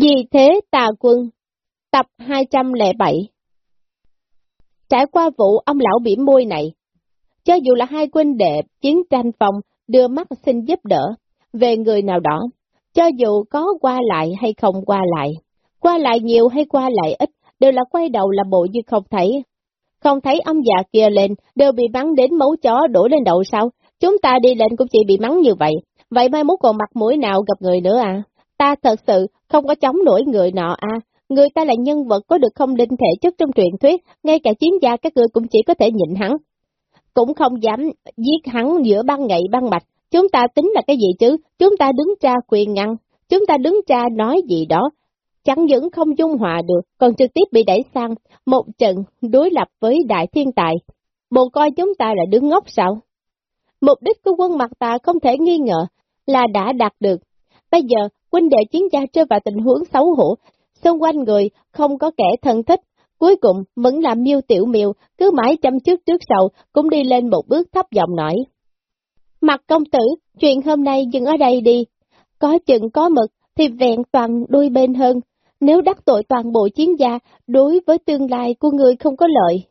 Vì thế tà quân, tập 207 Trải qua vụ ông lão bỉm môi này, cho dù là hai quân đệ chiến tranh phòng đưa mắt xin giúp đỡ về người nào đó, cho dù có qua lại hay không qua lại, qua lại nhiều hay qua lại ít, đều là quay đầu là bộ như không thấy. Không thấy ông già kia lên, đều bị bắn đến máu chó đổ lên đầu sao, chúng ta đi lên cũng chỉ bị mắng như vậy, vậy mai mốt còn mặt mũi nào gặp người nữa à? Ta thật sự không có chống nổi người nọ à, người ta là nhân vật có được không linh thể chất trong truyền thuyết, ngay cả chiến gia các ngươi cũng chỉ có thể nhịn hắn. Cũng không dám giết hắn giữa ban ngày ban mạch, chúng ta tính là cái gì chứ, chúng ta đứng ra quyền ngăn, chúng ta đứng ra nói gì đó, chẳng những không dung hòa được, còn trực tiếp bị đẩy sang một trận đối lập với đại thiên tài. Bộ coi chúng ta là đứng ngốc sao? Mục đích của quân mặt ta không thể nghi ngờ là đã đạt được. Bây giờ, quân đệ chiến gia rơi vào tình huống xấu hổ, xung quanh người không có kẻ thân thích, cuối cùng vẫn làm miêu tiểu miêu, cứ mãi chăm trước trước sau, cũng đi lên một bước thấp giọng nói. Mặt công tử, chuyện hôm nay dừng ở đây đi, có chừng có mực thì vẹn toàn đôi bên hơn, nếu đắc tội toàn bộ chiến gia, đối với tương lai của người không có lợi.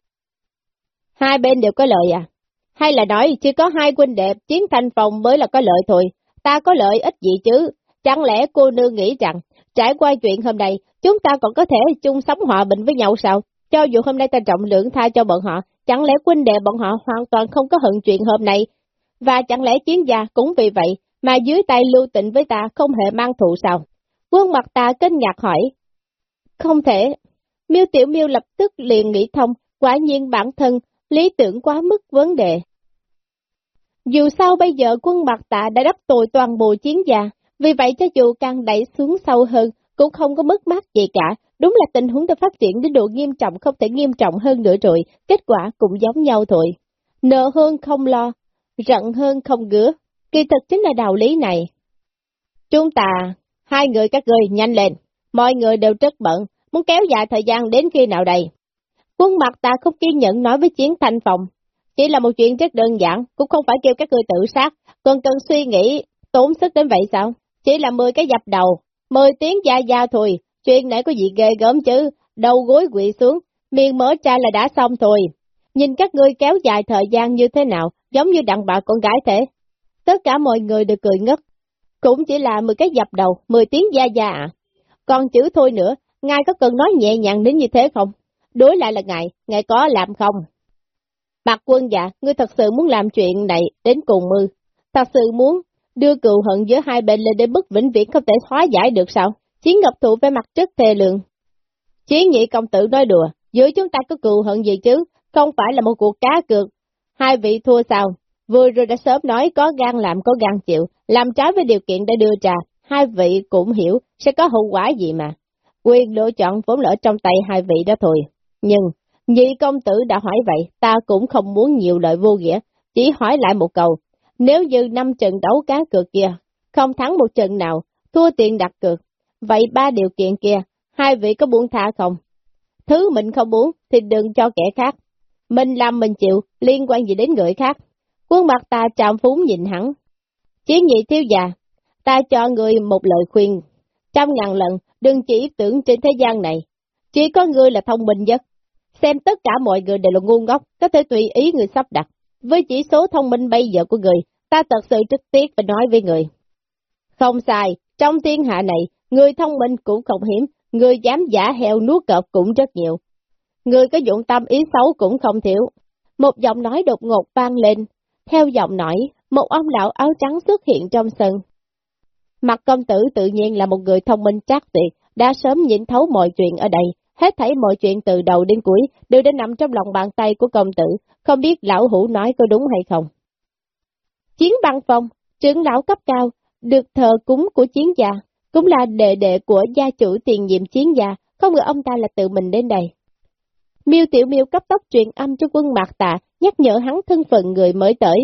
Hai bên đều có lợi à? Hay là nói chỉ có hai huynh đẹp chiến thành phòng mới là có lợi thôi, ta có lợi ích gì chứ? Chẳng lẽ cô nương nghĩ rằng, trải qua chuyện hôm nay, chúng ta còn có thể chung sống hòa bình với nhau sao? Cho dù hôm nay ta trọng lượng tha cho bọn họ, chẳng lẽ quân đệ bọn họ hoàn toàn không có hận chuyện hôm nay? Và chẳng lẽ chiến gia cũng vì vậy mà dưới tay lưu tịnh với ta không hề mang thù sao? Quân mặt ta kinh ngạc hỏi. Không thể. Miêu Tiểu Miêu lập tức liền nghĩ thông, quả nhiên bản thân, lý tưởng quá mức vấn đề. Dù sao bây giờ quân mặt tạ đã đắp tội toàn bộ chiến gia, vì vậy cho dù càng đẩy xuống sâu hơn, cũng không có mất mát gì cả. Đúng là tình huống đã phát triển đến độ nghiêm trọng không thể nghiêm trọng hơn nữa rồi, kết quả cũng giống nhau thôi. Nợ hơn không lo, giận hơn không gứa, kỳ thực chính là đạo lý này. Chúng ta, hai người các ngươi nhanh lên, mọi người đều rất bận, muốn kéo dài thời gian đến khi nào đây? Quân mặt ta không kiên nhẫn nói với chiến thanh phòng, chỉ là một chuyện rất đơn giản, cũng không phải kêu các ngươi tự sát, còn cần suy nghĩ, tốn sức đến vậy sao? Chỉ là 10 cái dập đầu, 10 tiếng da da thôi, chuyện này có gì ghê gớm chứ, đầu gối quỵ xuống, miệng mở ra là đã xong thôi. Nhìn các ngươi kéo dài thời gian như thế nào, giống như đặng bà con gái thế. Tất cả mọi người đều cười ngất. Cũng chỉ là 10 cái dập đầu, 10 tiếng da da à. Còn chữ thôi nữa, ngài có cần nói nhẹ nhàng đến như thế không? Đối lại là ngài, ngài có làm không? Bạc quân dạ, ngươi thật sự muốn làm chuyện này đến cùng mư. Thật sự muốn đưa cựu hận giữa hai bên lên đến mức vĩnh viễn không thể hóa giải được sao? Chiến ngọc thụ về mặt rất thề lượng. Chiến nhị công tử nói đùa, giữa chúng ta có cựu hận gì chứ, không phải là một cuộc cá cược. Hai vị thua sao? Vừa rồi đã sớm nói có gan làm có gan chịu, làm trái với điều kiện đã đưa ra, hai vị cũng hiểu sẽ có hậu quả gì mà. Quyền lựa chọn vốn lỡ trong tay hai vị đó thôi. Nhưng, nhị công tử đã hỏi vậy, ta cũng không muốn nhiều lời vô nghĩa, chỉ hỏi lại một câu, nếu như năm trận đấu cá cược kia, không thắng một trận nào, thua tiền đặt cược, vậy ba điều kiện kia, hai vị có buông tha không? Thứ mình không muốn thì đừng cho kẻ khác. Mình làm mình chịu, liên quan gì đến người khác. Quân mặt ta trạm phúng nhìn hắn. Chiến nhị thiếu già, ta cho người một lời khuyên. Trăm ngàn lần, đừng chỉ tưởng trên thế gian này. Chỉ có người là thông minh nhất. Xem tất cả mọi người đều là ngu ngốc, có thể tùy ý người sắp đặt. Với chỉ số thông minh bây giờ của người, ta thật sự trực tiếp và nói với người. Không sai, trong thiên hạ này, người thông minh cũng không hiếm, người dám giả heo nuốt cọp cũng rất nhiều. Người có dụng tâm ý xấu cũng không thiếu. Một giọng nói đột ngột vang lên. Theo giọng nói, một ông lão áo trắng xuất hiện trong sân. Mặt công tử tự nhiên là một người thông minh trác tuyệt, đã sớm nhìn thấu mọi chuyện ở đây, hết thảy mọi chuyện từ đầu đến cuối đều đã nằm trong lòng bàn tay của công tử, không biết lão hủ nói có đúng hay không. Chiến băng phong, trưởng lão cấp cao, được thờ cúng của chiến gia, cũng là đệ đệ của gia chủ tiền nhiệm chiến gia, không ngờ ông ta là tự mình đến đây. Miêu Tiểu Miêu cấp tốc truyền âm cho quân Mạc Tạ, nhắc nhở hắn thân phận người mới tới.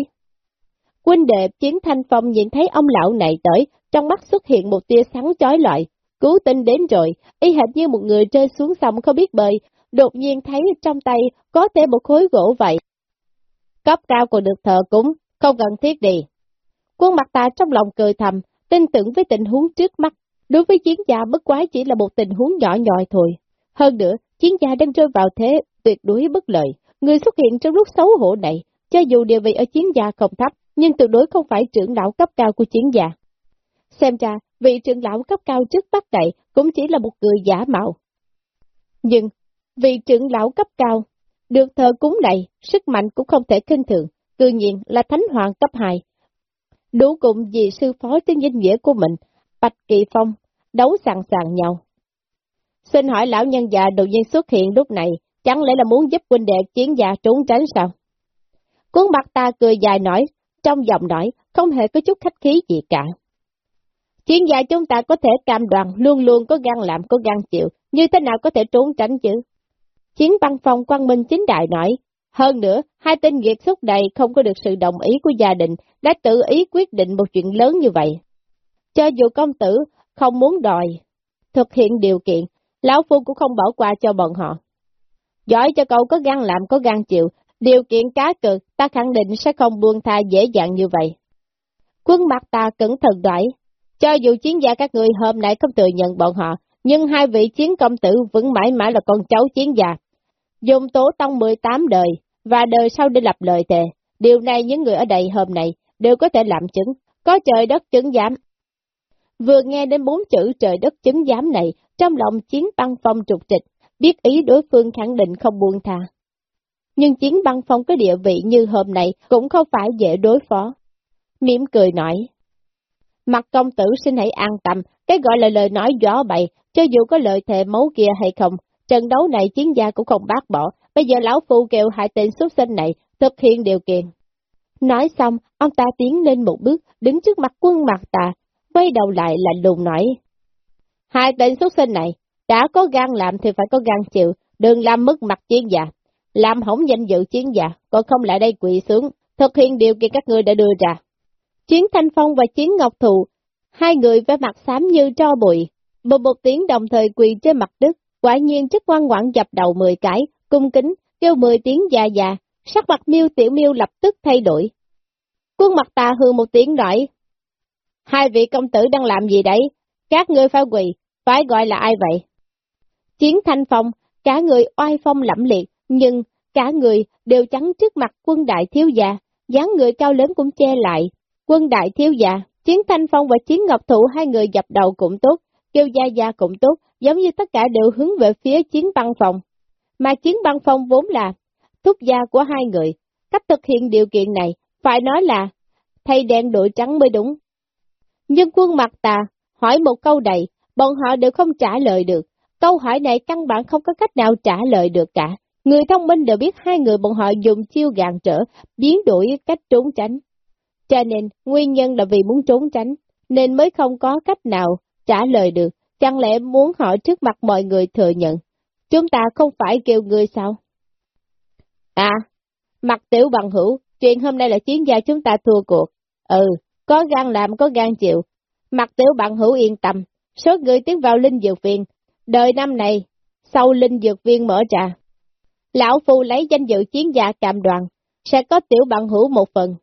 Quân đệ chiến thanh phong nhìn thấy ông lão này tới, trong mắt xuất hiện một tia sáng chói lọi, cú tinh đến rồi, y hệt như một người rơi xuống sông không biết bơi, đột nhiên thấy trong tay có thêm một khối gỗ vậy. Cấp cao còn được thờ cúng, không cần thiết đi. Quân mặt ta trong lòng cười thầm, tin tưởng với tình huống trước mắt, Đối với chiến gia bất quái chỉ là một tình huống nhỏ nhòi thôi. Hơn nữa, chiến gia đang rơi vào thế tuyệt đối bất lợi. Người xuất hiện trong lúc xấu hổ này, cho dù địa vị ở chiến gia không thấp, nhưng tuyệt đối không phải trưởng lão cấp cao của chiến gia. Xem ra, vị trưởng lão cấp cao trước bắt này cũng chỉ là một người giả mạo. Nhưng, vị trưởng lão cấp cao, được thờ cúng này, sức mạnh cũng không thể kinh thường, tự nhiên là thánh hoàng cấp 2. Đủ cùng vì sư phó trên danh nghĩa của mình, Bạch Kỳ Phong, đấu sẵn sàng nhau. Xin hỏi lão nhân già đột nhiên xuất hiện lúc này, chẳng lẽ là muốn giúp huynh đệ chiến già trốn tránh sao? Cuốn mặt ta cười dài nói, trong giọng nói, không hề có chút khách khí gì cả. Chiến gia chúng ta có thể cam đoàn, luôn luôn có gan làm, có gan chịu, như thế nào có thể trốn tránh chứ? Chiến băng phong quang minh chính đại nói, hơn nữa, hai tên nghiệt xúc này không có được sự đồng ý của gia đình, đã tự ý quyết định một chuyện lớn như vậy. Cho dù công tử không muốn đòi, thực hiện điều kiện, Lão Phu cũng không bỏ qua cho bọn họ. Giỏi cho cậu có gan làm, có gan chịu, điều kiện cá cực, ta khẳng định sẽ không buông tha dễ dàng như vậy. Quân mặt ta cẩn thận đoại, cho dù chiến gia các người hôm nay không thừa nhận bọn họ, nhưng hai vị chiến công tử vẫn mãi mãi là con cháu chiến gia. Dùng tố tông 18 đời, và đời sau để lập lời thề. Điều này những người ở đây hôm nay đều có thể làm chứng, có trời đất chứng giám. Vừa nghe đến bốn chữ trời đất chứng giám này, trong lòng chiến băng phong trục trịch, biết ý đối phương khẳng định không buông tha. Nhưng chiến băng phong có địa vị như hôm nay cũng không phải dễ đối phó. Mỉm cười nói. Mặt công tử xin hãy an tâm, cái gọi là lời nói gió bậy, cho dù có lời thề máu kia hay không, trận đấu này chiến gia cũng không bác bỏ, bây giờ lão phu kêu hai tên xuất sinh này thực hiện điều kiện. Nói xong, ông ta tiến lên một bước, đứng trước mặt quân mặt tà, quay đầu lại lạnh lùng nói. Hai tên xuất sinh này, đã có gan làm thì phải có gan chịu, đừng làm mất mặt chiến giả, làm hỏng danh dự chiến giả, còn không lại đây quỵ xuống, thực hiện điều kiện các người đã đưa ra. Chiến Thanh Phong và Chiến Ngọc Thụ, hai người với mặt xám như tro bụi, một một tiếng đồng thời quỳ trên mặt đất, quả nhiên chức quan quản dập đầu 10 cái, cung kính, kêu 10 tiếng già già, sắc mặt miêu tiểu miêu lập tức thay đổi. Quân mặt tà hư một tiếng nói, hai vị công tử đang làm gì đấy? Các ngươi phải quỳ, phải gọi là ai vậy? Chiến thanh phong, cả người oai phong lẫm liệt, nhưng cả người đều trắng trước mặt quân đại thiếu gia, dáng người cao lớn cũng che lại. Quân đại thiếu gia, chiến thanh phong và chiến ngọc thụ hai người dập đầu cũng tốt, kêu gia gia cũng tốt, giống như tất cả đều hướng về phía chiến băng phòng. Mà chiến băng phong vốn là thúc gia của hai người, cách thực hiện điều kiện này, phải nói là thay đen đội trắng mới đúng. Nhưng quân mặt tà hỏi một câu đầy, bọn họ đều không trả lời được. Câu hỏi này căn bản không có cách nào trả lời được cả. Người thông minh đều biết hai người bọn họ dùng chiêu gạn trở, biến đổi cách trốn tránh. Cho nên, nguyên nhân là vì muốn trốn tránh, nên mới không có cách nào trả lời được. Chẳng lẽ muốn họ trước mặt mọi người thừa nhận, chúng ta không phải kêu người sao? À, mặt tiểu bằng hữu, chuyện hôm nay là chiến gia chúng ta thua cuộc. Ừ, có gan làm có gan chịu. Mặt tiểu bằng hữu yên tâm, số người tiến vào linh dược viên, đời năm này, sau linh dược viên mở trà. Lão Phu lấy danh dự chiến gia cạm đoàn, sẽ có tiểu bằng hữu một phần.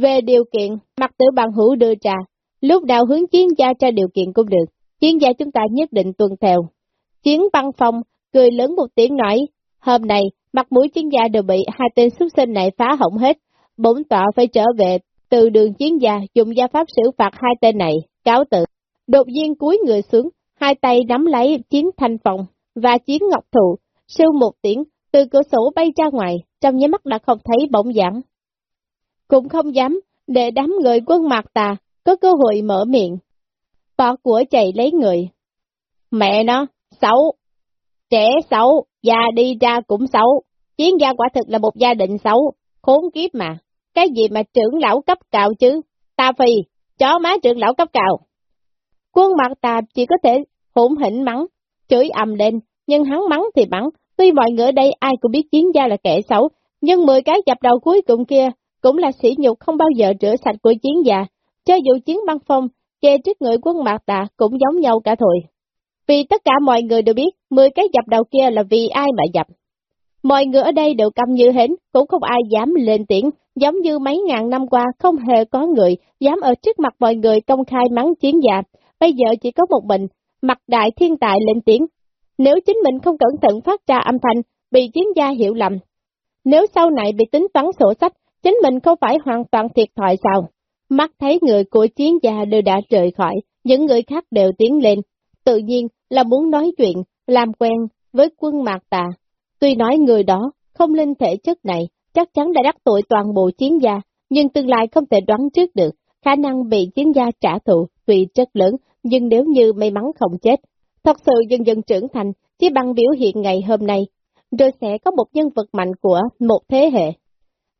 Về điều kiện, mặt tử bằng hữu đưa trà, lúc nào hướng chiến gia ra điều kiện cũng được, chiến gia chúng ta nhất định tuân theo. Chiến băng phong, cười lớn một tiếng nói, hôm nay, mặt mũi chiến gia đều bị hai tên xuất sinh này phá hỏng hết, bổn tọa phải trở về, từ đường chiến gia dùng gia pháp xử phạt hai tên này, cáo tự. Đột nhiên cúi người xuống, hai tay nắm lấy chiến thanh phòng và chiến ngọc thụ, sưu một tiếng, từ cửa sổ bay ra ngoài, trong nháy mắt đã không thấy bỗng dãn. Cũng không dám, để đám người quân mặt tà có cơ hội mở miệng. Bỏ của chạy lấy người. Mẹ nó, xấu, trẻ xấu, già đi ra cũng xấu, chiến gia quả thực là một gia đình xấu, khốn kiếp mà, cái gì mà trưởng lão cấp cào chứ, ta phì, chó má trưởng lão cấp cào. Quân mặt tà chỉ có thể hỗn hỉnh mắng, chửi ầm lên, nhưng hắn mắng thì mắng, tuy mọi người ở đây ai cũng biết chiến gia là kẻ xấu, nhưng 10 cái dập đầu cuối cùng kia cũng là sỉ nhục không bao giờ rửa sạch của chiến già, cho dù chiến băng phong, che trước người quân mạc tà cũng giống nhau cả thôi. Vì tất cả mọi người đều biết, 10 cái dập đầu kia là vì ai mà dập. Mọi người ở đây đều câm như hến, cũng không ai dám lên tiếng, giống như mấy ngàn năm qua không hề có người dám ở trước mặt mọi người công khai mắng chiến già. bây giờ chỉ có một mình, mặt đại thiên tài lên tiếng. Nếu chính mình không cẩn thận phát ra âm thanh, bị chiến gia hiểu lầm. Nếu sau này bị tính toán sổ sách, chính mình không phải hoàn toàn thiệt thòi sao? Mắt thấy người của chiến gia đều đã rời khỏi, những người khác đều tiến lên, tự nhiên là muốn nói chuyện, làm quen với quân mạc tà. Tuy nói người đó không linh thể chất này, chắc chắn đã đắc tội toàn bộ chiến gia, nhưng tương lai không thể đoán trước được, khả năng bị chiến gia trả thù tuy rất lớn, nhưng nếu như may mắn không chết, thật sự dần dần trưởng thành, chỉ bằng biểu hiện ngày hôm nay, rồi sẽ có một nhân vật mạnh của một thế hệ.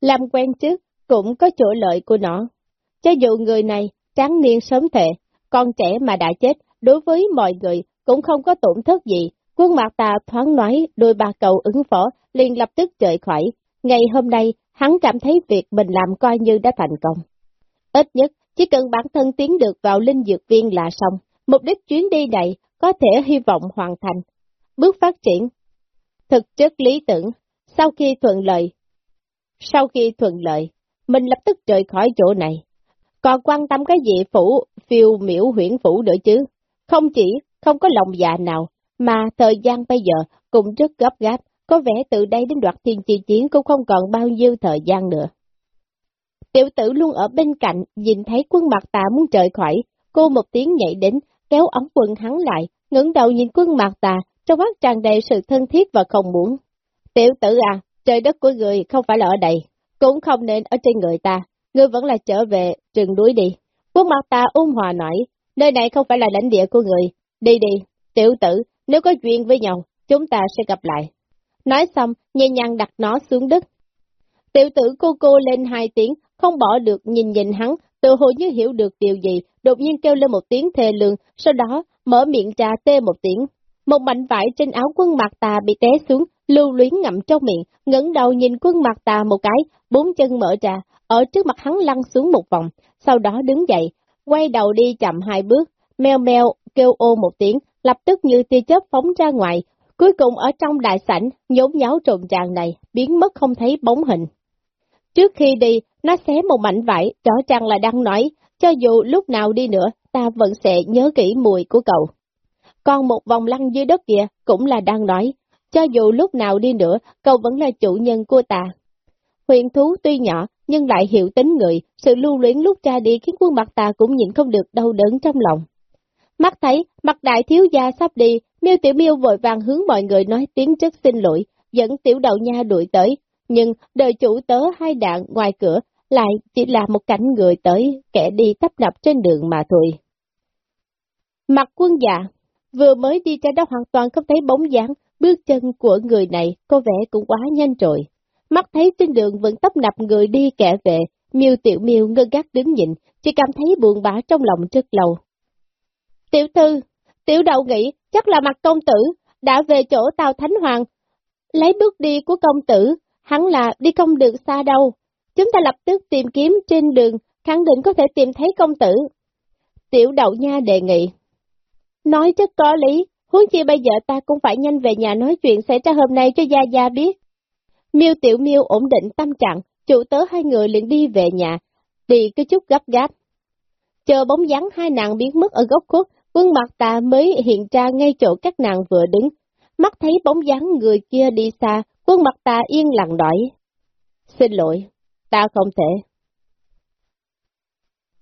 Làm quen trước, cũng có chỗ lợi của nó. Cho dù người này tráng niên sớm thể, con trẻ mà đã chết, đối với mọi người cũng không có tổn thất gì. Quân mặt tà thoáng nói đôi ba cầu ứng phó, liền lập tức rời khỏi. Ngày hôm nay, hắn cảm thấy việc mình làm coi như đã thành công. Ít nhất, chỉ cần bản thân tiến được vào linh dược viên là xong, mục đích chuyến đi này có thể hy vọng hoàn thành. Bước phát triển, thực chất lý tưởng, sau khi thuận lợi. Sau khi thuận lợi, mình lập tức rời khỏi chỗ này. Còn quan tâm cái gì phủ, phiêu miểu huyển phủ nữa chứ? Không chỉ không có lòng dạ nào, mà thời gian bây giờ cũng rất gấp gáp, có vẻ từ đây đến đoạt thiên chi chiến cũng không còn bao nhiêu thời gian nữa. Tiểu tử luôn ở bên cạnh, nhìn thấy quân mặt tà muốn rời khỏi, cô một tiếng nhảy đến, kéo ống quần hắn lại, ngẩng đầu nhìn quân mặt tà, trong mắt tràn đầy sự thân thiết và không muốn. Tiểu tử à, trời đất của người không phải là ở đây, cũng không nên ở trên người ta, người vẫn là trở về rừng núi đi. Quân mặt ta ung hòa nói, nơi này không phải là lãnh địa của người, đi đi, tiểu tử, nếu có chuyện với nhau, chúng ta sẽ gặp lại. Nói xong, nhẹ nhàng đặt nó xuống đất. Tiểu tử cô cô lên hai tiếng, không bỏ được nhìn nhìn hắn, tự hồ như hiểu được điều gì, đột nhiên kêu lên một tiếng thề lương, sau đó mở miệng trà tê một tiếng. Một mảnh vải trên áo quân mặt tà bị té xuống, lưu luyến ngậm trong miệng, ngẩng đầu nhìn quân mặt tà một cái, bốn chân mở ra, ở trước mặt hắn lăn xuống một vòng, sau đó đứng dậy, quay đầu đi chậm hai bước, meo meo kêu ô một tiếng, lập tức như tia chớp phóng ra ngoài, cuối cùng ở trong đại sảnh, nhốn nháo trộn tràn này, biến mất không thấy bóng hình. Trước khi đi, nó xé một mảnh vải, rõ ràng là đang nói, cho dù lúc nào đi nữa, ta vẫn sẽ nhớ kỹ mùi của cậu. Còn một vòng lăn dưới đất kia cũng là đang nói, cho dù lúc nào đi nữa, cậu vẫn là chủ nhân của ta. Huyền thú tuy nhỏ, nhưng lại hiểu tính người, sự lưu luyến lúc ra đi khiến quân mặt ta cũng nhìn không được đau đớn trong lòng. Mắt thấy, mặt đại thiếu gia sắp đi, miêu tiểu miêu vội vàng hướng mọi người nói tiếng rất xin lỗi, dẫn tiểu đầu nha đuổi tới, nhưng đời chủ tớ hai đạn ngoài cửa lại chỉ là một cảnh người tới, kẻ đi tấp nập trên đường mà thôi. Mặt quân dạ, vừa mới đi ra đó hoàn toàn không thấy bóng dáng, bước chân của người này có vẻ cũng quá nhanh rồi. Mắt thấy trên đường vẫn tấp nập người đi kẻ về, miêu tiểu miêu ngơ gác đứng nhìn, chỉ cảm thấy buồn bã trong lòng rất lâu. Tiểu thư, tiểu đầu nghĩ chắc là mặt công tử, đã về chỗ Tào Thánh Hoàng. Lấy bước đi của công tử, hắn là đi không được xa đâu. Chúng ta lập tức tìm kiếm trên đường, khẳng định có thể tìm thấy công tử. Tiểu đậu nha đề nghị. Nói rất có lý, huống chi bây giờ ta cũng phải nhanh về nhà nói chuyện xảy ra hôm nay cho Gia Gia biết. Miêu Tiểu Miêu ổn định tâm trạng, chủ tớ hai người liền đi về nhà, đi cái chút gấp gáp. Chờ bóng dáng hai nàng biến mất ở góc khuất, quân mặt ta mới hiện ra ngay chỗ các nàng vừa đứng. Mắt thấy bóng dáng người kia đi xa, quân mặt ta yên lặng nói. Xin lỗi, ta không thể.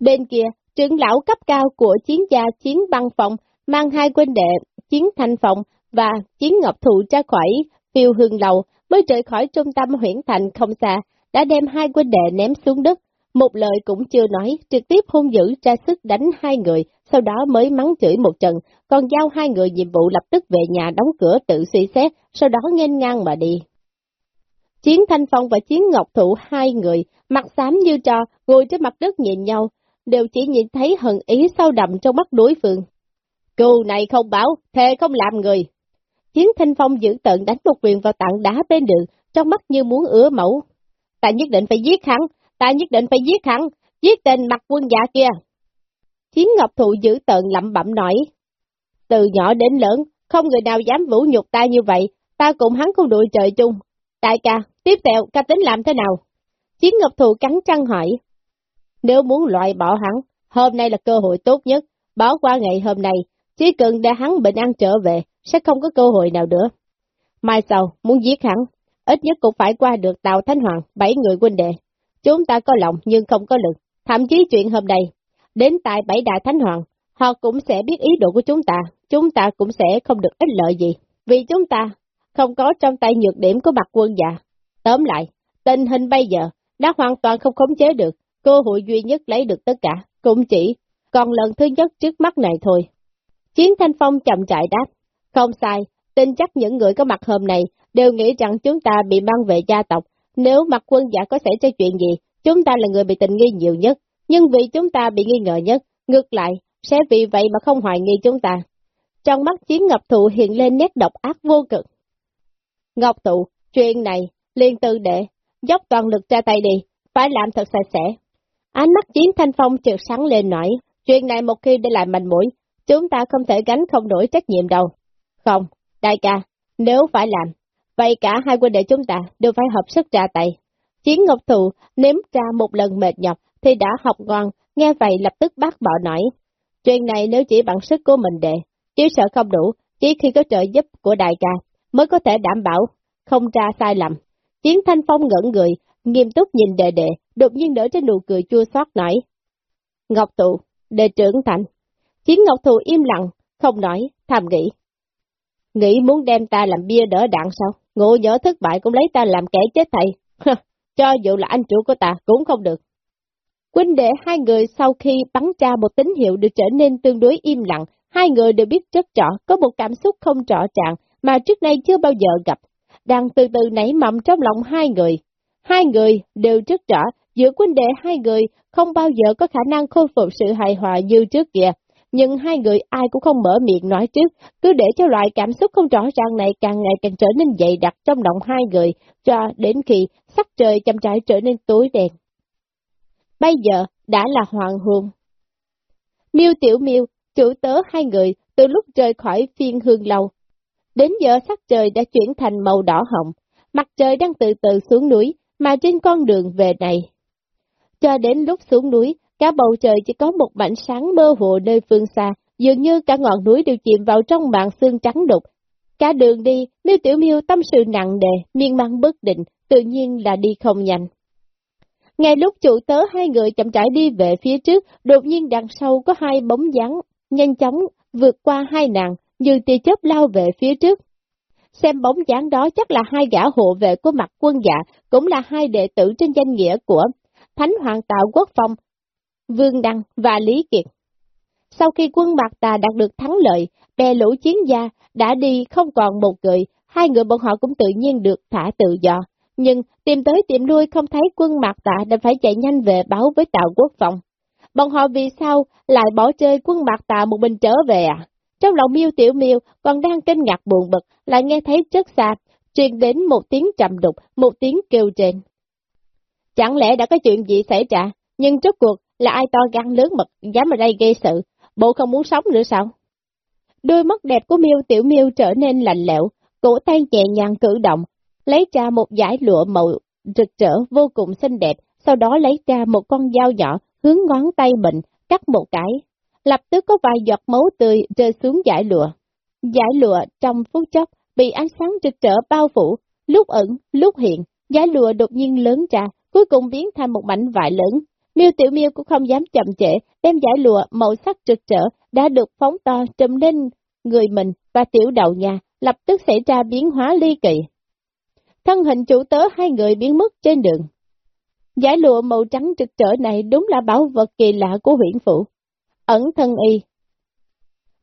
Bên kia, trưởng lão cấp cao của chiến gia chiến băng phòng mang hai quân đệ, chiến thanh phòng và chiến ngọc thụ ra khỏi phiêu hương lầu, mới rời khỏi trung tâm huyện thành không xa, đã đem hai quân đệ ném xuống đất, một lời cũng chưa nói, trực tiếp hung dữ ra sức đánh hai người, sau đó mới mắng chửi một trận, còn giao hai người nhiệm vụ lập tức về nhà đóng cửa tự suy xét, sau đó nghênh ngang mà đi. Chiến Thanh Phong và Chiến Ngọc Thụ hai người, mặt xám như trò, ngồi trên mặt đất nhìn nhau, đều chỉ nhìn thấy hận ý sâu đậm trong mắt đối phương. Cừu này không báo, thề không làm người. Chiến Thanh Phong giữ tận đánh một quyền vào tảng đá bên đường, trong mắt như muốn ứa mẫu. Ta nhất định phải giết hắn, ta nhất định phải giết hắn, giết tên mặt quân giả kia. Chiến Ngọc Thụ giữ tận lẩm bẩm nói. Từ nhỏ đến lớn, không người nào dám vũ nhục ta như vậy, ta cùng hắn không đuổi trời chung. Đại ca, tiếp theo ca tính làm thế nào? Chiến Ngọc Thụ cắn trăng hỏi. Nếu muốn loại bỏ hắn, hôm nay là cơ hội tốt nhất, bỏ qua ngày hôm nay, chỉ cần để hắn bệnh ăn trở về, sẽ không có cơ hội nào nữa. Mai sau, muốn giết hắn, ít nhất cũng phải qua được Tàu Thánh Hoàng, bảy người huynh đệ. Chúng ta có lòng nhưng không có lực, thậm chí chuyện hôm nay, đến tại bảy đại Thánh Hoàng, họ cũng sẽ biết ý đồ của chúng ta, chúng ta cũng sẽ không được ích lợi gì, vì chúng ta không có trong tay nhược điểm của mặt quân già. Tóm lại, tình hình bây giờ đã hoàn toàn không khống chế được, cơ hội duy nhất lấy được tất cả, cũng chỉ còn lần thứ nhất trước mắt này thôi. Chiến Thanh Phong chậm chạy đáp, không sai, tin chắc những người có mặt hôm nay đều nghĩ rằng chúng ta bị mang về gia tộc, nếu mặt quân giả có xảy ra chuyện gì, chúng ta là người bị tình nghi nhiều nhất, nhưng vì chúng ta bị nghi ngờ nhất, ngược lại, sẽ vì vậy mà không hoài nghi chúng ta. Trong mắt chiến ngọc thụ hiện lên nét độc ác vô cực. Ngọc thụ, chuyện này, liên tư đệ, dốc toàn lực ra tay đi, phải làm thật sạch sẽ. Ánh mắt chiến thanh phong trượt sáng lên nói, chuyện này một khi để lại mạnh mũi, chúng ta không thể gánh không nổi trách nhiệm đâu. Không, đại ca, nếu phải làm, vậy cả hai quân đệ chúng ta đều phải hợp sức ra tay. Chiến Ngọc Thụ nếm ra một lần mệt nhọc thì đã học ngon, nghe vậy lập tức bác bỏ nói. Chuyện này nếu chỉ bằng sức của mình đệ, chỉ sợ không đủ, chỉ khi có trợ giúp của đại ca mới có thể đảm bảo, không ra sai lầm. Chiến Thanh Phong ngẩn người, nghiêm túc nhìn đệ đệ, đột nhiên đỡ trên nụ cười chua xót nổi. Ngọc Thụ, đệ trưởng thành. Chiến Ngọc thù im lặng, không nói, thầm nghĩ. Nghĩ muốn đem ta làm bia đỡ đạn sao? Ngộ nhớ thất bại cũng lấy ta làm kẻ chết thầy. Cho dù là anh chủ của ta cũng không được. Quynh đệ hai người sau khi bắn ra một tín hiệu được trở nên tương đối im lặng, hai người đều biết rất rõ, có một cảm xúc không rõ trạng mà trước nay chưa bao giờ gặp, đang từ từ nảy mầm trong lòng hai người. Hai người đều rất rõ, giữa quân đệ hai người không bao giờ có khả năng khôi phục sự hài hòa như trước kia, nhưng hai người ai cũng không mở miệng nói trước, cứ để cho loại cảm xúc không rõ ràng này càng ngày càng trở nên dày đặc trong lòng hai người, cho đến khi sắc trời chậm rãi trở nên tối đen. Bây giờ đã là hoàng hôn. Miêu Tiểu Miêu, chủ tớ hai người, từ lúc rời khỏi phiên hương lâu, đến giờ sắc trời đã chuyển thành màu đỏ hồng, mặt trời đang từ từ xuống núi, mà trên con đường về này. Cho đến lúc xuống núi, Cả bầu trời chỉ có một mảnh sáng mơ hồ nơi phương xa, dường như cả ngọn núi đều chìm vào trong màn xương trắng đục. Cả đường đi, miêu tiểu miêu tâm sự nặng đề, miên man bất định, tự nhiên là đi không nhanh. Ngay lúc chủ tớ hai người chậm rãi đi về phía trước, đột nhiên đằng sau có hai bóng dáng, nhanh chóng vượt qua hai nàng, như tia chớp lao về phía trước. Xem bóng dáng đó chắc là hai gã hộ vệ của mặt quân dạ, cũng là hai đệ tử trên danh nghĩa của Thánh Hoàng Tạo Quốc Phong, Vương Đăng và Lý Kiệt. Sau khi quân Mạc Tà đạt được thắng lợi, bè lũ chiến gia đã đi không còn một người, hai người bọn họ cũng tự nhiên được thả tự do. Nhưng tìm tới tìm lui không thấy quân Mạc Tà đã phải chạy nhanh về báo với Tào Quốc Phòng. Bọn họ vì sao lại bỏ chơi quân Mạc Tà một mình trở về à? Trong lòng miêu tiểu miêu còn đang kinh ngạc buồn bực, lại nghe thấy chất xa, truyền đến một tiếng trầm đục, một tiếng kêu trên. Chẳng lẽ đã có chuyện gì xảy ra, nhưng trước cuộc là ai to gan lớn mật, dám ở đây gây sự, bộ không muốn sống nữa sao? Đôi mắt đẹp của miêu tiểu miêu trở nên lạnh lẽo, cổ tay nhẹ nhàng cử động, lấy ra một giải lụa màu rực rỡ vô cùng xinh đẹp, sau đó lấy ra một con dao nhỏ, hướng ngón tay mình, cắt một cái. Lập tức có vài giọt máu tươi rơi xuống giải lụa. Giải lụa trong phút chốc bị ánh sáng rực rỡ bao phủ, lúc ẩn, lúc hiện, giải lụa đột nhiên lớn ra, cuối cùng biến thành một mảnh vải lớn, Miêu Tiểu Miêu cũng không dám chậm trễ, đem giải lụa màu sắc trực trở đã được phóng to trùm lên người mình và tiểu đầu nhà, lập tức xảy ra biến hóa ly kỳ. Thân hình chủ tớ hai người biến mất trên đường. Giải lụa màu trắng trực trở này đúng là bảo vật kỳ lạ của huyện phủ. Ẩn thân y.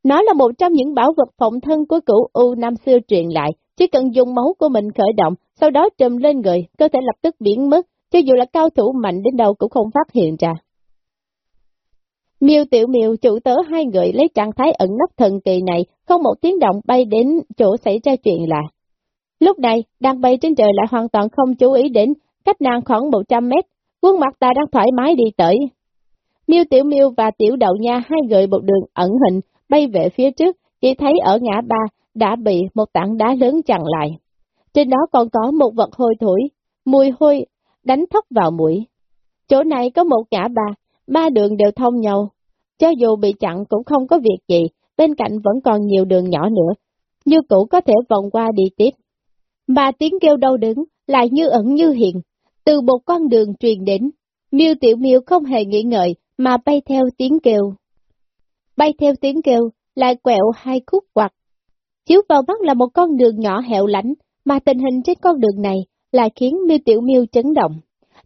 Nó là một trong những bảo vật phòng thân của cửu U năm xưa truyền lại, chỉ cần dùng máu của mình khởi động, sau đó trùm lên người, cơ thể lập tức biến mất, cho dù là cao thủ mạnh đến đâu cũng không phát hiện ra. Miêu tiểu miêu chủ tớ hai người lấy trạng thái ẩn nấp thần kỳ này, không một tiếng động bay đến chỗ xảy ra chuyện lạ. Lúc này, đang bay trên trời lại hoàn toàn không chú ý đến, cách nàng khoảng 100 mét, quân mặt ta đang thoải mái đi tới. Miêu tiểu miêu và tiểu đậu nha hai người một đường ẩn hình, bay về phía trước, chỉ thấy ở ngã ba đã bị một tảng đá lớn chặn lại. Trên đó còn có một vật hôi thối, mùi hôi đánh thốc vào mũi. Chỗ này có một ngã ba, ba đường đều thông nhau. cho dù bị chặn cũng không có việc gì, bên cạnh vẫn còn nhiều đường nhỏ nữa, như cũ có thể vòng qua đi tiếp. Mà tiếng kêu đau đớn lại như ẩn như hiện, từ một con đường truyền đến, miêu tiểu miêu không hề nghĩ ngợi mà bay theo tiếng kêu. Bay theo tiếng kêu, lại quẹo hai khúc quặt. Chiếu vào mắt là một con đường nhỏ hẹo lánh, mà tình hình trên con đường này lại khiến miêu tiểu miêu chấn động.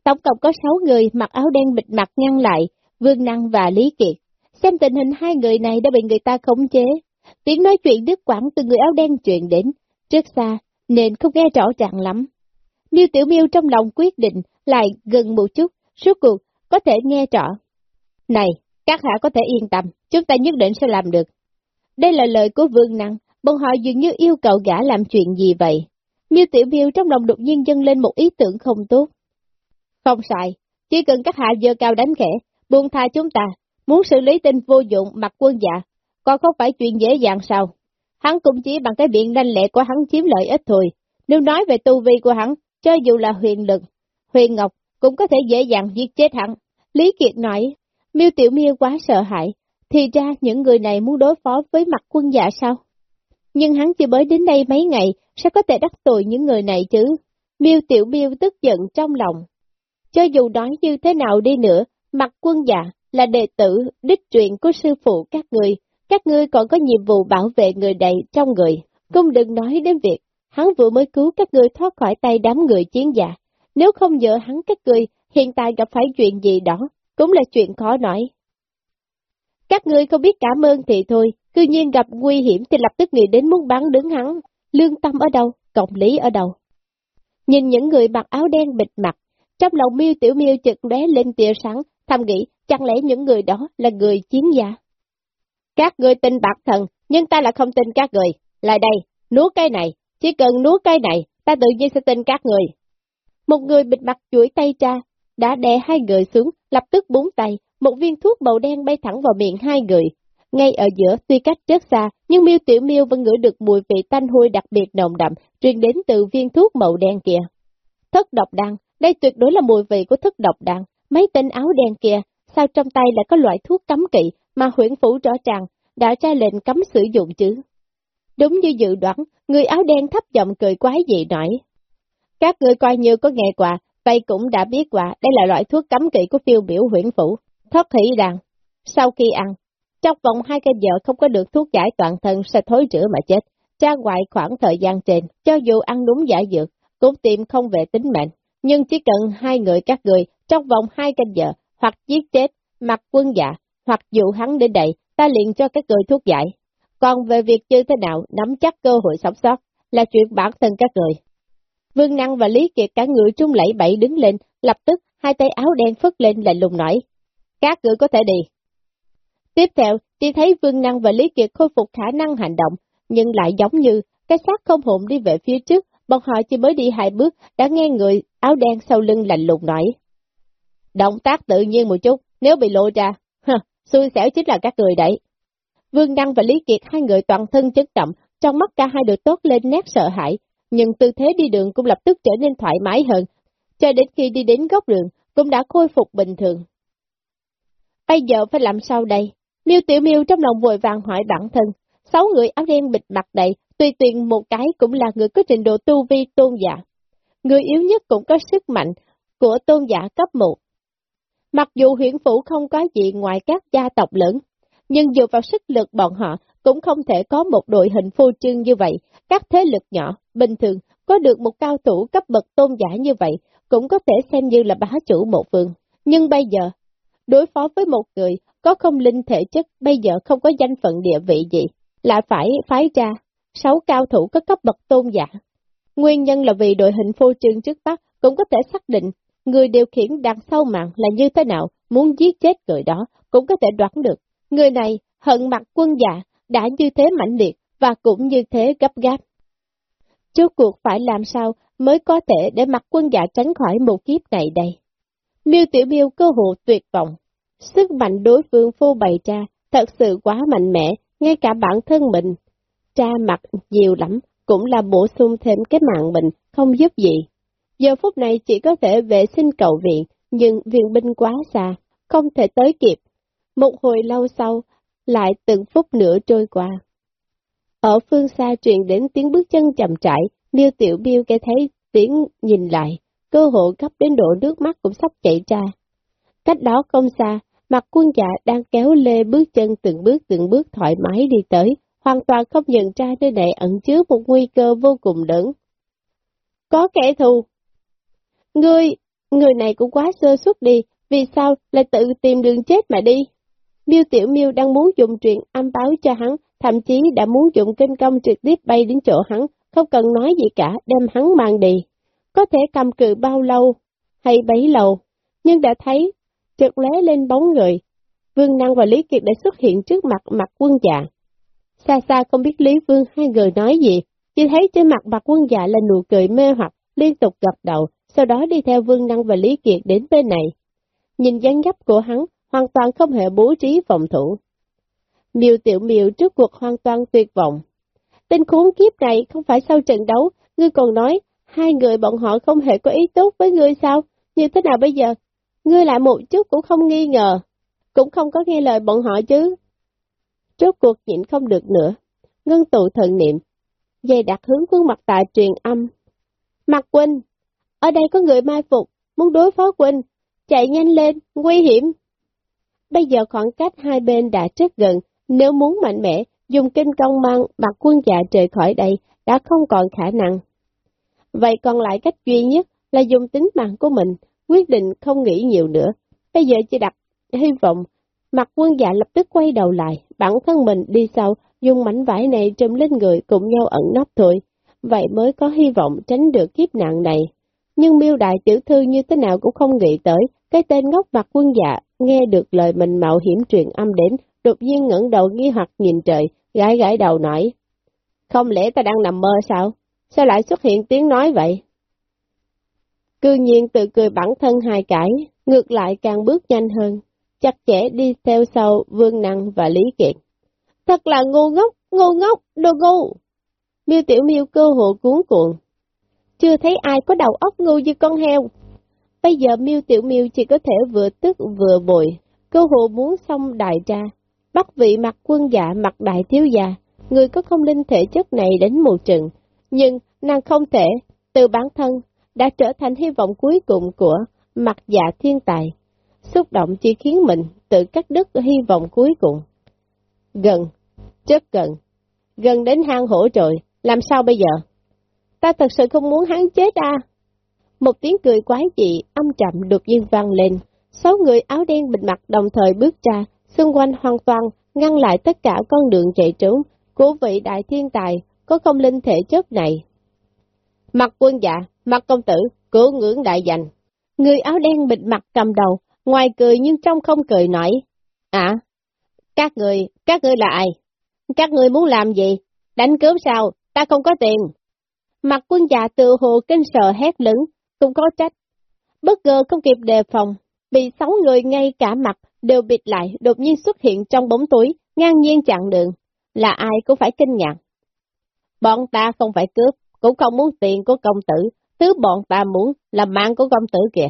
Tổng cộng có sáu người mặc áo đen bịt mặt ngăn lại, Vương Năng và Lý Kiệt. Xem tình hình hai người này đã bị người ta khống chế. Tiếng nói chuyện đứt quãng từ người áo đen truyền đến, trước xa, nên không nghe rõ ràng lắm. Miêu Tiểu Miêu trong lòng quyết định lại gần một chút, suốt cuộc có thể nghe rõ. Này, các hạ có thể yên tâm, chúng ta nhất định sẽ làm được. Đây là lời của Vương Năng, bọn họ dường như yêu cầu gã làm chuyện gì vậy. Miêu Tiểu Miêu trong lòng đột nhiên dâng lên một ý tưởng không tốt. Không sai, chỉ cần các hạ dơ cao đánh khẽ, buông tha chúng ta, muốn xử lý tên vô dụng mặt quân dạ, còn không phải chuyện dễ dàng sao. Hắn cũng chỉ bằng cái biện lanh lệ của hắn chiếm lợi ích thôi. Nếu nói về tu vi của hắn, cho dù là huyền lực, huyền ngọc cũng có thể dễ dàng giết chết hắn. Lý Kiệt nói, miêu tiểu miêu quá sợ hãi, thì ra những người này muốn đối phó với mặt quân dạ sao? Nhưng hắn chỉ mới đến đây mấy ngày, sao có thể đắc tội những người này chứ? Miêu tiểu miêu tức giận trong lòng. Cho dù đói như thế nào đi nữa, mặt quân dạ là đệ tử đích truyện của sư phụ các người, các ngươi còn có nhiệm vụ bảo vệ người đầy trong người. Cũng đừng nói đến việc, hắn vừa mới cứu các ngươi thoát khỏi tay đám người chiến giả. Nếu không nhờ hắn các ngươi, hiện tại gặp phải chuyện gì đó, cũng là chuyện khó nói. Các ngươi không biết cảm ơn thì thôi, cư nhiên gặp nguy hiểm thì lập tức nghĩ đến muốn bắn đứng hắn. Lương tâm ở đâu, cộng lý ở đâu? Nhìn những người mặc áo đen bịt mặt, trong lòng miêu tiểu miêu chợt lóe lên tia sáng, thầm nghĩ, chẳng lẽ những người đó là người chiến gia? Các người tin bạc thần, nhưng ta là không tin các người. Lại đây, nuốt cái này, chỉ cần nuốt cái này, ta tự nhiên sẽ tin các người. Một người bịt mặt chuỗi tay ra, đã đè hai người xuống, lập tức búng tay, một viên thuốc màu đen bay thẳng vào miệng hai người. Ngay ở giữa, tuy cách rất xa, nhưng miêu tiểu miêu vẫn ngửi được mùi vị tanh hôi đặc biệt nồng đậm, truyền đến từ viên thuốc màu đen kia. Thất độc đan, đây tuyệt đối là mùi vị của thất độc đan. Mấy tên áo đen kia, sao trong tay lại có loại thuốc cấm kỵ mà huyện phủ rõ ràng đã ra lệnh cấm sử dụng chứ? Đúng như dự đoán, người áo đen thấp giọng cười quái dị nói. Các người coi như có nghe qua, vậy cũng đã biết qua đây là loại thuốc cấm kỵ của phiêu biểu huyện phủ, thoát hỷ đàn. Sau khi ăn, trong vòng hai canh giờ không có được thuốc giải toàn thân sẽ thối rữa mà chết. Ra ngoài khoảng thời gian trên, cho dù ăn đúng giải dược, cũng tìm không về tính mệnh. Nhưng chỉ cần hai người các người trong vòng hai canh giờ, hoặc giết chết, mặc quân dạ, hoặc dụ hắn đến đây, ta liền cho các người thuốc giải. Còn về việc như thế nào nắm chắc cơ hội sống sót, là chuyện bản thân các người. Vương Năng và Lý Kiệt cả người trung lẫy bẫy đứng lên, lập tức hai tay áo đen phất lên lạnh lùng nói. Các người có thể đi. Tiếp theo, chỉ thấy Vương Năng và Lý Kiệt khôi phục khả năng hành động, nhưng lại giống như cái xác không hồn đi về phía trước, bọn họ chỉ mới đi hai bước, đã nghe người áo đen sau lưng lạnh lùng nói. Động tác tự nhiên một chút, nếu bị lộ ra, xui xẻo chính là các người đấy. Vương Đăng và Lý Kiệt hai người toàn thân chấn động, trong mắt cả hai đều tốt lên nét sợ hãi, nhưng tư thế đi đường cũng lập tức trở nên thoải mái hơn, cho đến khi đi đến góc đường, cũng đã khôi phục bình thường. Bây giờ phải làm sao đây? Miêu Tiểu Miêu trong lòng vội vàng hỏi bản thân, sáu người áo đen bịt mặt đầy, tùy tiện một cái cũng là người có trình độ tu vi tôn giả. Người yếu nhất cũng có sức mạnh của tôn giả cấp 1. Mặc dù huyện phủ không có gì ngoài các gia tộc lớn, nhưng dựa vào sức lực bọn họ cũng không thể có một đội hình phô trương như vậy. Các thế lực nhỏ, bình thường, có được một cao thủ cấp bậc tôn giả như vậy, cũng có thể xem như là bá chủ một vương. Nhưng bây giờ, đối phó với một người có không linh thể chất, bây giờ không có danh phận địa vị gì, lại phải phái ra sáu cao thủ có cấp bậc tôn giả. Nguyên nhân là vì đội hình phô trương trước mắt cũng có thể xác định người điều khiển đằng sau mạng là như thế nào, muốn giết chết người đó cũng có thể đoán được. Người này hận mặt quân dạ đã như thế mãnh liệt và cũng như thế gấp gáp. Trước cuộc phải làm sao mới có thể để mặt quân dạ tránh khỏi một kiếp này đây? Miêu Tiểu Miêu cơ hồ tuyệt vọng. Sức mạnh đối phương phô bày ra thật sự quá mạnh mẽ, ngay cả bản thân mình. Tra mặt nhiều lắm, cũng là bổ sung thêm cái mạng mình, không giúp gì. Giờ phút này chỉ có thể vệ sinh cầu viện, nhưng viện binh quá xa, không thể tới kịp. Một hồi lâu sau, lại từng phút nữa trôi qua. Ở phương xa truyền đến tiếng bước chân chậm rãi, miêu tiểu biêu nghe thấy tiếng nhìn lại, cơ hội gấp đến độ nước mắt cũng sắp chảy ra. Cách đó không xa, mặt quân dạ đang kéo lê bước chân từng bước từng bước thoải mái đi tới, hoàn toàn không nhận ra nơi này ẩn chứa một nguy cơ vô cùng lớn. Có kẻ thù. Ngươi, người này cũng quá sơ suất đi, vì sao lại tự tìm đường chết mà đi? Miêu Tiểu Miêu đang muốn dùng truyền âm báo cho hắn, thậm chí đã muốn dùng kinh công trực tiếp bay đến chỗ hắn, không cần nói gì cả, đem hắn mang đi. Có thể cầm cự bao lâu, hay bấy lâu, nhưng đã thấy, chợt lé lên bóng người. Vương Năng và Lý Kiệt đã xuất hiện trước mặt mặt quân dạ. Xa xa không biết Lý Vương hai người nói gì, chỉ thấy trên mặt mặt quân dạ là nụ cười mê hoặc, liên tục gật đầu, sau đó đi theo Vương Năng và Lý Kiệt đến bên này. Nhìn dáng dấp của hắn, hoàn toàn không hề bố trí phòng thủ. Miêu tiểu miêu trước cuộc hoàn toàn tuyệt vọng. Tên khốn kiếp này không phải sau trận đấu, ngươi còn nói, hai người bọn họ không hề có ý tốt với ngươi sao? Như thế nào bây giờ? Ngươi lại một chút cũng không nghi ngờ, cũng không có nghe lời bọn họ chứ. Trước cuộc nhịn không được nữa, ngân tụ thần niệm, dây đặt hướng khuôn mặt tại truyền âm. Mặt Quỳnh, ở đây có người mai phục, muốn đối phó Quỳnh, chạy nhanh lên, nguy hiểm. Bây giờ khoảng cách hai bên đã rất gần, nếu muốn mạnh mẽ, dùng kinh công mang mặt quân dạ trời khỏi đây đã không còn khả năng. Vậy còn lại cách duy nhất là dùng tính mạng của mình, quyết định không nghĩ nhiều nữa. Bây giờ chỉ đặt hy vọng, mặt quân dạ lập tức quay đầu lại, bản thân mình đi sau, dùng mảnh vải này trùm lên người cùng nhau ẩn nấp thôi. Vậy mới có hy vọng tránh được kiếp nạn này. Nhưng miêu đại tiểu thư như thế nào cũng không nghĩ tới, cái tên ngốc mặt quân dạ nghe được lời mình mạo hiểm truyền âm đến, đột nhiên ngẩng đầu nghi hoặc nhìn trời, gãi gãi đầu nói. Không lẽ ta đang nằm mơ sao? Sao lại xuất hiện tiếng nói vậy? Cư nhiên tự cười bản thân hai cãi, ngược lại càng bước nhanh hơn, chặt chẽ đi theo sau Vương Năng và Lý Kiệt. Thật là ngu ngốc, ngu ngốc, đồ ngu! Miêu Tiểu Miêu cơ hộ cuốn cuộn. Chưa thấy ai có đầu óc ngu như con heo. Bây giờ Miêu Tiểu Miêu chỉ có thể vừa tức vừa bội, cơ hộ muốn xong đại tra, bắt vị mặt quân dạ mặt đại thiếu già, người có không linh thể chất này đến một trận, nhưng nàng không thể, từ bản thân, đã trở thành hy vọng cuối cùng của mặt dạ thiên tài. Xúc động chỉ khiến mình tự cắt đứt hy vọng cuối cùng. Gần, rất gần, gần đến hang hổ rồi, làm sao bây giờ? Ta thật sự không muốn hắn chết à? Một tiếng cười quái dị, âm trầm đột nhiên vang lên, sáu người áo đen bịt mặt đồng thời bước ra, xung quanh hoàn toàn ngăn lại tất cả con đường chạy trốn của vị đại thiên tài có không linh thể chất này. Mặt quân dạ, mặt công tử, cứu ngưỡng đại dành. Người áo đen bịt mặt cầm đầu, ngoài cười nhưng trong không cười nổi. À, các người, các người là ai? Các người muốn làm gì? Đánh cướp sao? Ta không có tiền. Mặt quân dạ tự hồ kinh sợ hét lớn, cũng có trách. Bất ngờ không kịp đề phòng, bị sáu người ngay cả mặt đều bịt lại đột nhiên xuất hiện trong bóng tối, ngang nhiên chặn đường. Là ai cũng phải kinh ngạc. Bọn ta không phải cướp, cũng không muốn tiền của công tử, thứ bọn ta muốn là mạng của công tử kìa.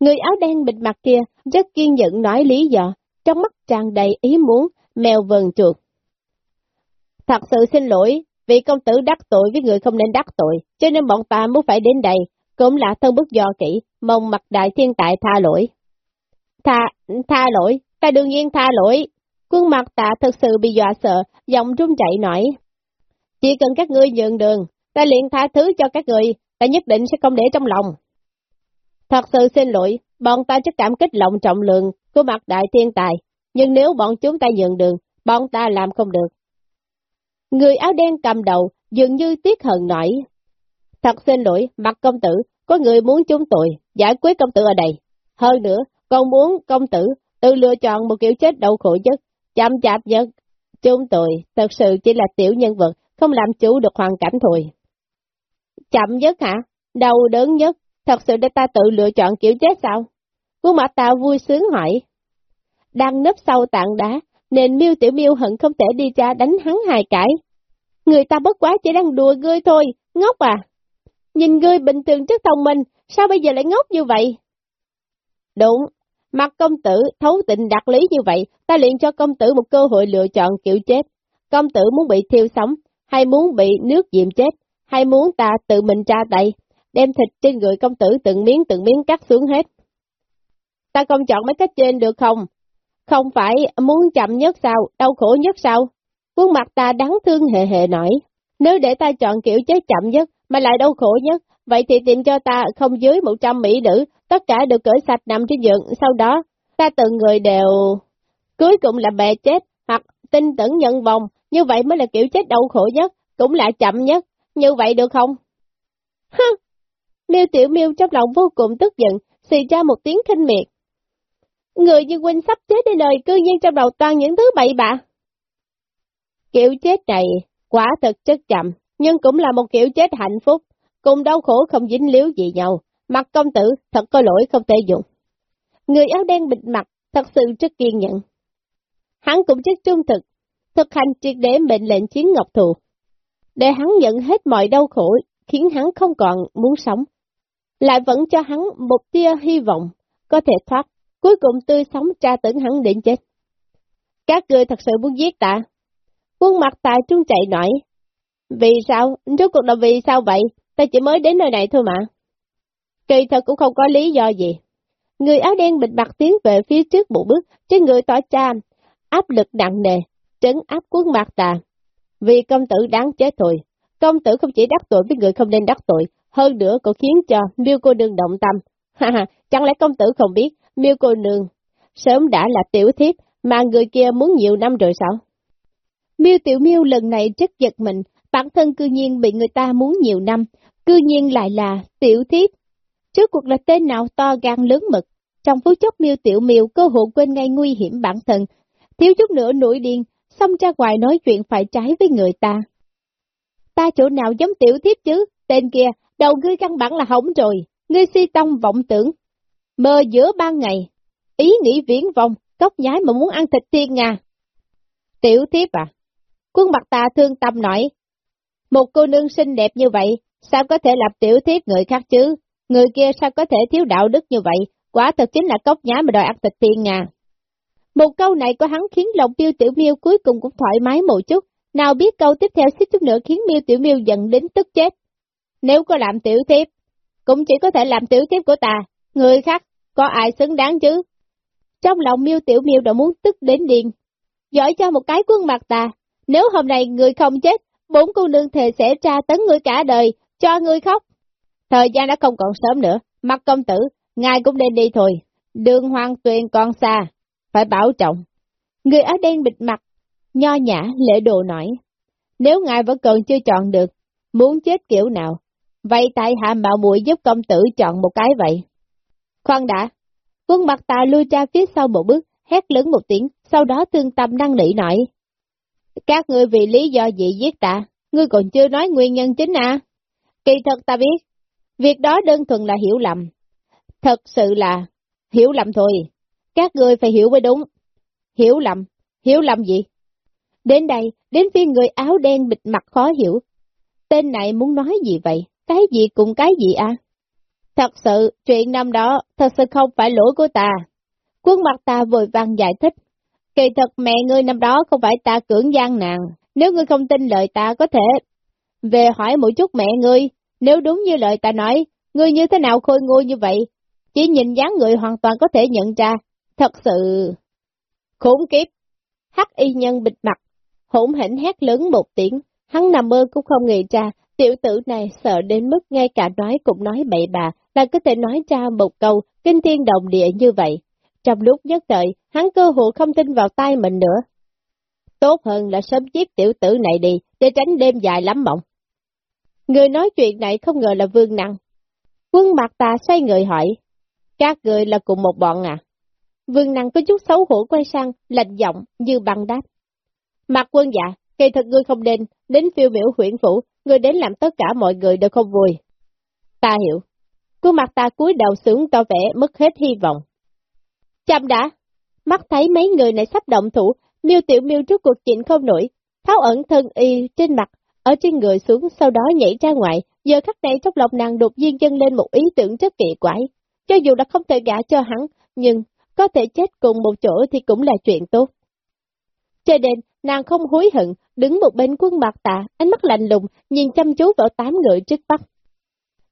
Người áo đen bịt mặt kia rất kiên nhẫn nói lý do, trong mắt tràn đầy ý muốn, mèo vờn chuột. Thật sự xin lỗi, vì công tử đắc tội với người không nên đắc tội, cho nên bọn ta muốn phải đến đây, cũng là thân bức do kỹ, mong mặt đại thiên tại tha lỗi. Tha, tha lỗi, ta đương nhiên tha lỗi. Quân mặt tạ thật sự bị dọa sợ, giọng run chạy nổi. Chỉ cần các ngươi nhường đường, ta liền tha thứ cho các người, ta nhất định sẽ không để trong lòng. Thật sự xin lỗi, bọn ta rất cảm kích lòng trọng lượng của mặt đại thiên tài, nhưng nếu bọn chúng ta nhượng đường, bọn ta làm không được. Người áo đen cầm đầu, dường như tiếc hận nổi. Thật xin lỗi, mặt công tử, có người muốn chúng tôi giải quyết công tử ở đây. Hơn nữa, còn muốn công tử tự lựa chọn một kiểu chết đau khổ nhất, chạm chạp nhất. Chúng tôi thật sự chỉ là tiểu nhân vật, không làm chủ được hoàn cảnh thôi. Chậm nhất hả? Đau đớn nhất, thật sự để ta tự lựa chọn kiểu chết sao? Khuôn mặt ta vui sướng hỏi. Đang nấp sau tạng đá, nên miêu tiểu miêu hận không thể đi ra đánh hắn hài cãi. Người ta bất quá chỉ đang đùa ngươi thôi, ngốc à. Nhìn ngươi bình thường rất thông minh, sao bây giờ lại ngốc như vậy? Đúng, Mặt công tử thấu tình đặc lý như vậy, ta liền cho công tử một cơ hội lựa chọn kiểu chết. Công tử muốn bị thiêu sống, hay muốn bị nước diệm chết, hay muốn ta tự mình tra tay, đem thịt trên người công tử từng miếng từng miếng cắt xuống hết. Ta không chọn mấy cách trên được không? Không phải muốn chậm nhất sao, đau khổ nhất sao? Khuôn mặt ta đáng thương hề hề nổi. Nếu để ta chọn kiểu chết chậm nhất, mà lại đau khổ nhất, vậy thì tìm cho ta không dưới 100 mỹ nữ, tất cả đều cởi sạch nằm trên giường, sau đó, ta từng người đều cuối cùng là bè chết, hoặc tinh tưởng nhận vòng, như vậy mới là kiểu chết đau khổ nhất, cũng là chậm nhất, như vậy được không? Hừ! Miêu Tiểu Miêu trong lòng vô cùng tức giận, xì ra một tiếng khinh miệt. Người như huynh sắp chết đến nơi, cư nhiên trong đầu toàn những thứ bậy bạ. Kiểu chết này, quả thật chất chậm, nhưng cũng là một kiểu chết hạnh phúc, cùng đau khổ không dính líu gì nhau. Mặt công tử, thật có lỗi không thể dùng, Người áo đen bịt mặt, thật sự rất kiên nhẫn. Hắn cũng rất trung thực, thực hành triệt để mệnh lệnh chiến ngọc thù. Để hắn nhận hết mọi đau khổ, khiến hắn không còn muốn sống. Lại vẫn cho hắn một tia hy vọng, có thể thoát, cuối cùng tươi sống tra tấn hắn đến chết. Các người thật sự muốn giết ta. Quân mặt tài trung chạy nổi. Vì sao? Rốt cuộc là vì sao vậy? Ta chỉ mới đến nơi này thôi mà. Kỳ thật cũng không có lý do gì. Người áo đen bịt mặt tiến về phía trước một bước, trên người tỏ cha, áp lực nặng nề, trấn áp quân mặt tà. Vì công tử đáng chết thôi. Công tử không chỉ đắc tội với người không nên đắc tội, hơn nữa còn khiến cho miêu cô nương động tâm. Ha ha, chẳng lẽ công tử không biết, miêu cô nương sớm đã là tiểu thiếp, mà người kia muốn nhiều năm rồi sao? Miêu tiểu miêu lần này rất giật mình, bản thân cư nhiên bị người ta muốn nhiều năm, cư nhiên lại là tiểu thiếp. Trước cuộc là tên nào to gan lớn mực, trong phút chốc miêu tiểu miêu cơ hội quên ngay nguy hiểm bản thân, thiếu chút nữa nổi điên, xông ra ngoài nói chuyện phải trái với người ta. Ta chỗ nào giống tiểu thiếp chứ, tên kia, đầu ngươi căn bản là hỏng rồi, ngươi si tông vọng tưởng. Mơ giữa ban ngày, ý nghĩ viễn vong, cốc nhái mà muốn ăn thịt thiên nga. Tiểu thiếp à? Quân mặt ta thương tâm nói, một cô nương xinh đẹp như vậy, sao có thể lập tiểu thiếp người khác chứ? Người kia sao có thể thiếu đạo đức như vậy? Quả thật chính là cốc nhái mà đòi ăn thịt thiên nga. Một câu này của hắn khiến lòng tiêu tiểu miêu cuối cùng cũng thoải mái một chút, nào biết câu tiếp theo xích chút nữa khiến miêu tiểu miêu giận đến tức chết. Nếu có làm tiểu thiếp, cũng chỉ có thể làm tiểu thiếp của ta, người khác, có ai xứng đáng chứ? Trong lòng miêu tiểu miêu đã muốn tức đến điên. Giỏi cho một cái quân mặt ta, nếu hôm nay người không chết, bốn cô nương thề sẽ tra tấn người cả đời, cho người khóc. Thời gian đã không còn sớm nữa, mặt công tử, ngài cũng nên đi thôi, đường hoàng tuyền còn xa, phải bảo trọng. Người áo đen bịt mặt, nho nhã, lễ đồ nói. Nếu ngài vẫn còn chưa chọn được, muốn chết kiểu nào, vậy tại hạ mạo muội giúp công tử chọn một cái vậy. Khoan đã, quân mặt ta lui ra phía sau một bước, hét lớn một tiếng, sau đó thương tâm năng nỉ nổi. Các ngươi vì lý do gì giết ta, ngươi còn chưa nói nguyên nhân chính à? Kỳ thật ta biết, việc đó đơn thuần là hiểu lầm. Thật sự là hiểu lầm thôi, các người phải hiểu mới đúng. Hiểu lầm, hiểu lầm gì? Đến đây, đến phiên người áo đen bịt mặt khó hiểu. Tên này muốn nói gì vậy? Cái gì cùng cái gì à? Thật sự, chuyện năm đó, thật sự không phải lỗi của ta. Quân mặt ta vội vàng giải thích. Kỳ thật mẹ ngươi năm đó không phải ta cưỡng gian nàng. Nếu ngươi không tin lời ta có thể về hỏi một chút mẹ ngươi. Nếu đúng như lời ta nói, ngươi như thế nào khôi ngô như vậy? Chỉ nhìn dáng người hoàn toàn có thể nhận ra. Thật sự... Khốn kiếp! Hắc y nhân bịt mặt, hỗn hỉnh hét lớn một tiếng, hắn nằm mơ cũng không nghĩ ra, tiểu tử này sợ đến mức ngay cả nói cũng nói bậy bà, là có thể nói ra một câu kinh thiên động địa như vậy. Trong lúc nhất thời, hắn cơ hội không tin vào tay mình nữa. Tốt hơn là sớm giết tiểu tử này đi, để tránh đêm dài lắm mộng. Người nói chuyện này không ngờ là vương năng. Quân mặt ta xoay người hỏi, các người là cùng một bọn à? Vương năng có chút xấu hổ quay sang, lạnh giọng như băng đáp. Mặt quân dạ, kỳ thật ngươi không nên, đến phiêu miểu huyện phủ, ngươi đến làm tất cả mọi người đều không vui. Ta hiểu. Cô mặt ta cúi đầu sướng to vẻ mất hết hy vọng. Chậm đã, mắt thấy mấy người này sắp động thủ, miêu tiểu miêu trước cuộc chuyện không nổi, tháo ẩn thân y trên mặt, ở trên người xuống sau đó nhảy ra ngoài, giờ khắc này trong lòng nàng đột nhiên dâng lên một ý tưởng rất kỳ quái. Cho dù đã không thể gả cho hắn, nhưng có thể chết cùng một chỗ thì cũng là chuyện tốt. Cho nên, nàng không hối hận, đứng một bên quân mặt tạ, ánh mắt lạnh lùng, nhìn chăm chú vào tám người trước mắt.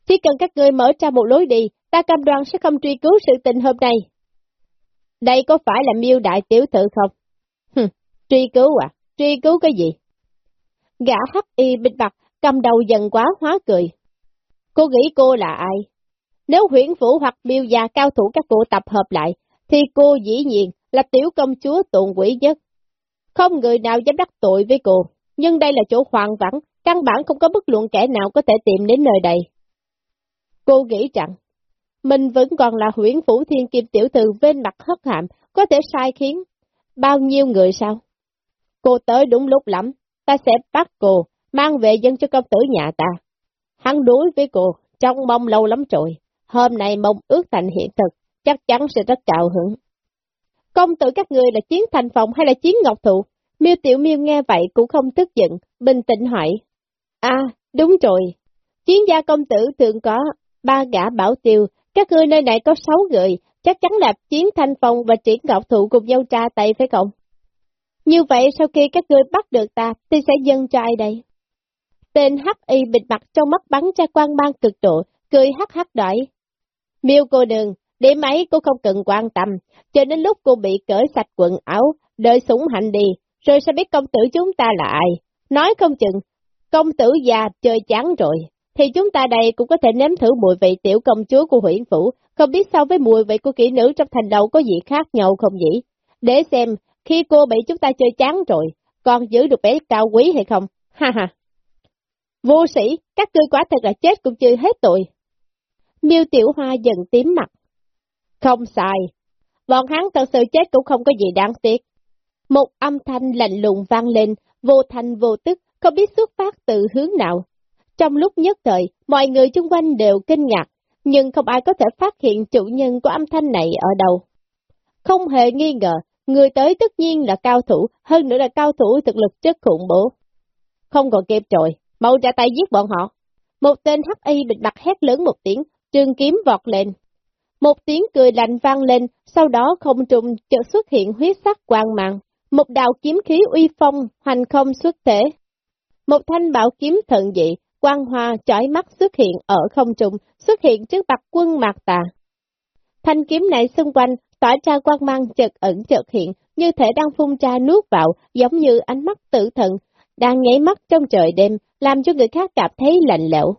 Chỉ cần các ngươi mở ra một lối đi, ta cam đoan sẽ không truy cứu sự tình hôm nay. Đây có phải là miêu đại tiểu thự không? Hừ, truy cứu à? Truy cứu cái gì? Gã hắc y bịt mặt, cầm đầu dần quá hóa cười. Cô nghĩ cô là ai? Nếu huyển phủ hoặc miêu già cao thủ các cô tập hợp lại, thì cô dĩ nhiên là tiểu công chúa tụng quỷ nhất. Không người nào dám đắc tội với cô, nhưng đây là chỗ hoàng vắng, căn bản không có bất luận kẻ nào có thể tìm đến nơi đây. Cô nghĩ rằng, mình vẫn còn là huyển phủ thiên kim tiểu thư bên mặt hất hạm, có thể sai khiến bao nhiêu người sao? Cô tới đúng lúc lắm, ta sẽ bắt cô, mang về dân cho công tử nhà ta. Hắn đối với cô, trong mong lâu lắm rồi, hôm nay mong ước thành hiện thực, chắc chắn sẽ rất cạo hứng. Công tử các người là chiến thành phòng hay là chiến ngọc thụ? Miêu Tiểu Miêu nghe vậy cũng không tức giận, bình tĩnh hỏi. À, đúng rồi, chiến gia công tử thường có ba gã bảo tiêu, các ngươi nơi này có sáu người, chắc chắn là chiến thanh phong và triển ngọc thụ cùng nhau tra tay phải không? Như vậy sau khi các ngươi bắt được ta, thì sẽ dâng cho ai đây? Tên hắc y bịt mặt trong mắt bắn ra quan mang cực độ, cười hắc hắc đợi. Miêu cô đừng, điểm ấy cô không cần quan tâm, cho đến lúc cô bị cởi sạch quần áo, đợi súng hạnh đi, rồi sẽ biết công tử chúng ta là ai. Nói không chừng, công tử già chơi chán rồi, thì chúng ta đây cũng có thể nếm thử mùi vị tiểu công chúa của huyện phủ, không biết so với mùi vị của kỹ nữ trong thành đầu có gì khác nhau không nhỉ? Để xem, khi cô bị chúng ta chơi chán rồi, còn giữ được bé cao quý hay không? Ha ha! Vô sĩ, các ngươi quả thật là chết cũng chưa hết tội. Miêu Tiểu Hoa dần tím mặt. Không sai, bọn hắn thật sự chết cũng không có gì đáng tiếc. Một âm thanh lạnh lùng vang lên, vô thanh vô tức, không biết xuất phát từ hướng nào. Trong lúc nhất thời, mọi người xung quanh đều kinh ngạc, nhưng không ai có thể phát hiện chủ nhân của âm thanh này ở đâu. Không hề nghi ngờ, người tới tất nhiên là cao thủ, hơn nữa là cao thủ thực lực chất khủng bố. Không còn kịp rồi, mau ra tay giết bọn họ. Một tên hắc y bịt mặt hét lớn một tiếng, trường kiếm vọt lên. Một tiếng cười lạnh vang lên, sau đó không trùng chợt xuất hiện huyết sắc quang mạng. Một đạo kiếm khí uy phong, hoành không xuất thể. Một thanh bảo kiếm thần dị, quang hoa chói mắt xuất hiện ở không trung, xuất hiện trước mặt quân mạc tà. Thanh kiếm này xung quanh, tỏa ra quang mang chợt ẩn chợt hiện, như thể đang phun ra nuốt vào, giống như ánh mắt tử thần, đang nháy mắt trong trời đêm, làm cho người khác cảm thấy lạnh lẽo.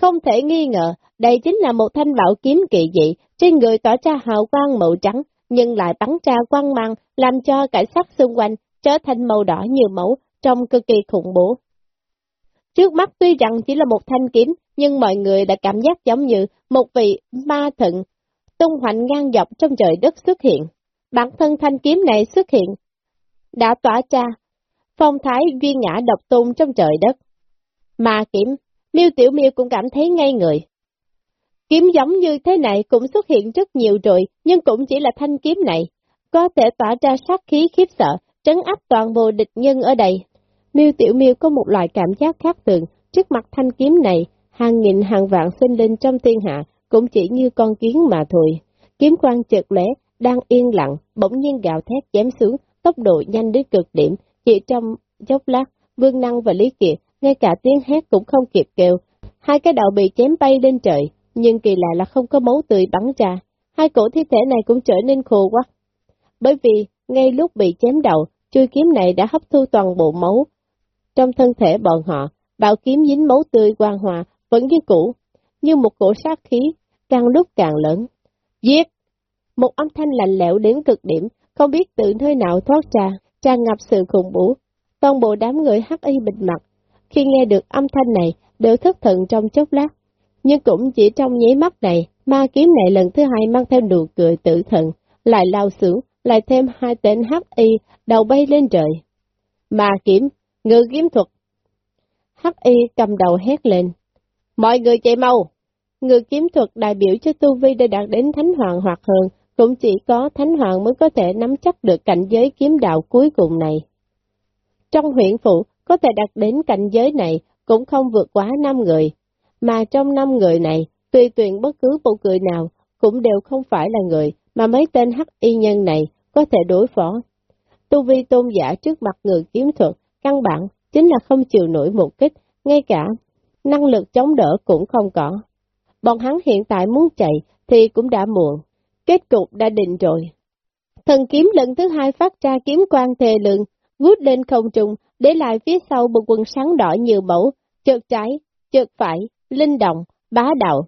Không thể nghi ngờ, đây chính là một thanh bảo kiếm kỳ dị, trên người tỏa ra hào quang màu trắng, nhưng lại bắn ra quang mang, làm cho cảnh sắc xung quanh trở thành màu đỏ như máu, trông cực kỳ khủng bố. Trước mắt tuy rằng chỉ là một thanh kiếm, nhưng mọi người đã cảm giác giống như một vị ma thận tung hoành ngang dọc trong trời đất xuất hiện. Bản thân thanh kiếm này xuất hiện, đã tỏa ra phong thái duy ngã độc tôn trong trời đất. Ma kiếm, miêu tiểu miêu cũng cảm thấy ngay người. Kiếm giống như thế này cũng xuất hiện rất nhiều rồi, nhưng cũng chỉ là thanh kiếm này, có thể tỏa ra sát khí khiếp sợ, trấn áp toàn bộ địch nhân ở đây. Miêu Tiểu Miêu có một loại cảm giác khác thường, trước mặt thanh kiếm này, hàng nghìn hàng vạn sinh linh trong thiên hạ, cũng chỉ như con kiến mà thôi. Kiếm quang chợt lẻ, đang yên lặng, bỗng nhiên gào thét chém xuống, tốc độ nhanh đến cực điểm, chỉ trong chốc lát, Vương Năng và Lý Kiệt, ngay cả tiếng hét cũng không kịp kêu, hai cái đầu bị chém bay lên trời, nhưng kỳ lạ là không có máu tươi bắn ra, hai cổ thi thể này cũng trở nên khô quá. Bởi vì, ngay lúc bị chém đầu, chui kiếm này đã hấp thu toàn bộ máu. Trong thân thể bọn họ, bạo kiếm dính máu tươi quang hòa, vẫn như cũ, như một cổ sát khí, càng lúc càng lớn. Giết! Một âm thanh lạnh lẽo đến cực điểm, không biết từ nơi nào thoát ra, tràn ngập sự khủng bố. Toàn bộ đám người hắc y bịt mặt, khi nghe được âm thanh này, đều thất thần trong chốc lát. Nhưng cũng chỉ trong nháy mắt này, ma kiếm này lần thứ hai mang theo nụ cười tử thần, lại lao xuống, lại thêm hai tên H Y đầu bay lên trời. Ma kiếm, ngự kiếm thuật. H Y cầm đầu hét lên. Mọi người chạy mau! Ngự kiếm thuật đại biểu cho tu vi đã đạt đến thánh hoàng hoặc hơn, cũng chỉ có thánh hoàng mới có thể nắm chắc được cảnh giới kiếm đạo cuối cùng này. Trong huyện phụ, có thể đạt đến cảnh giới này cũng không vượt quá 5 người, mà trong 5 người này, tùy tuyển bất cứ một người nào cũng đều không phải là người, mà mấy tên hắc y nhân này có thể đối phó. Tu vi tôn giả trước mặt người kiếm thuật, căn bản chính là không chịu nổi một kích, ngay cả năng lực chống đỡ cũng không có. Bọn hắn hiện tại muốn chạy thì cũng đã muộn, kết cục đã định rồi. Thần kiếm lần thứ hai phát ra kiếm quang thề lượng, vút lên không trung, để lại phía sau một quần sáng đỏ như mẫu, chợt trái, chợt phải, linh động, bá đạo.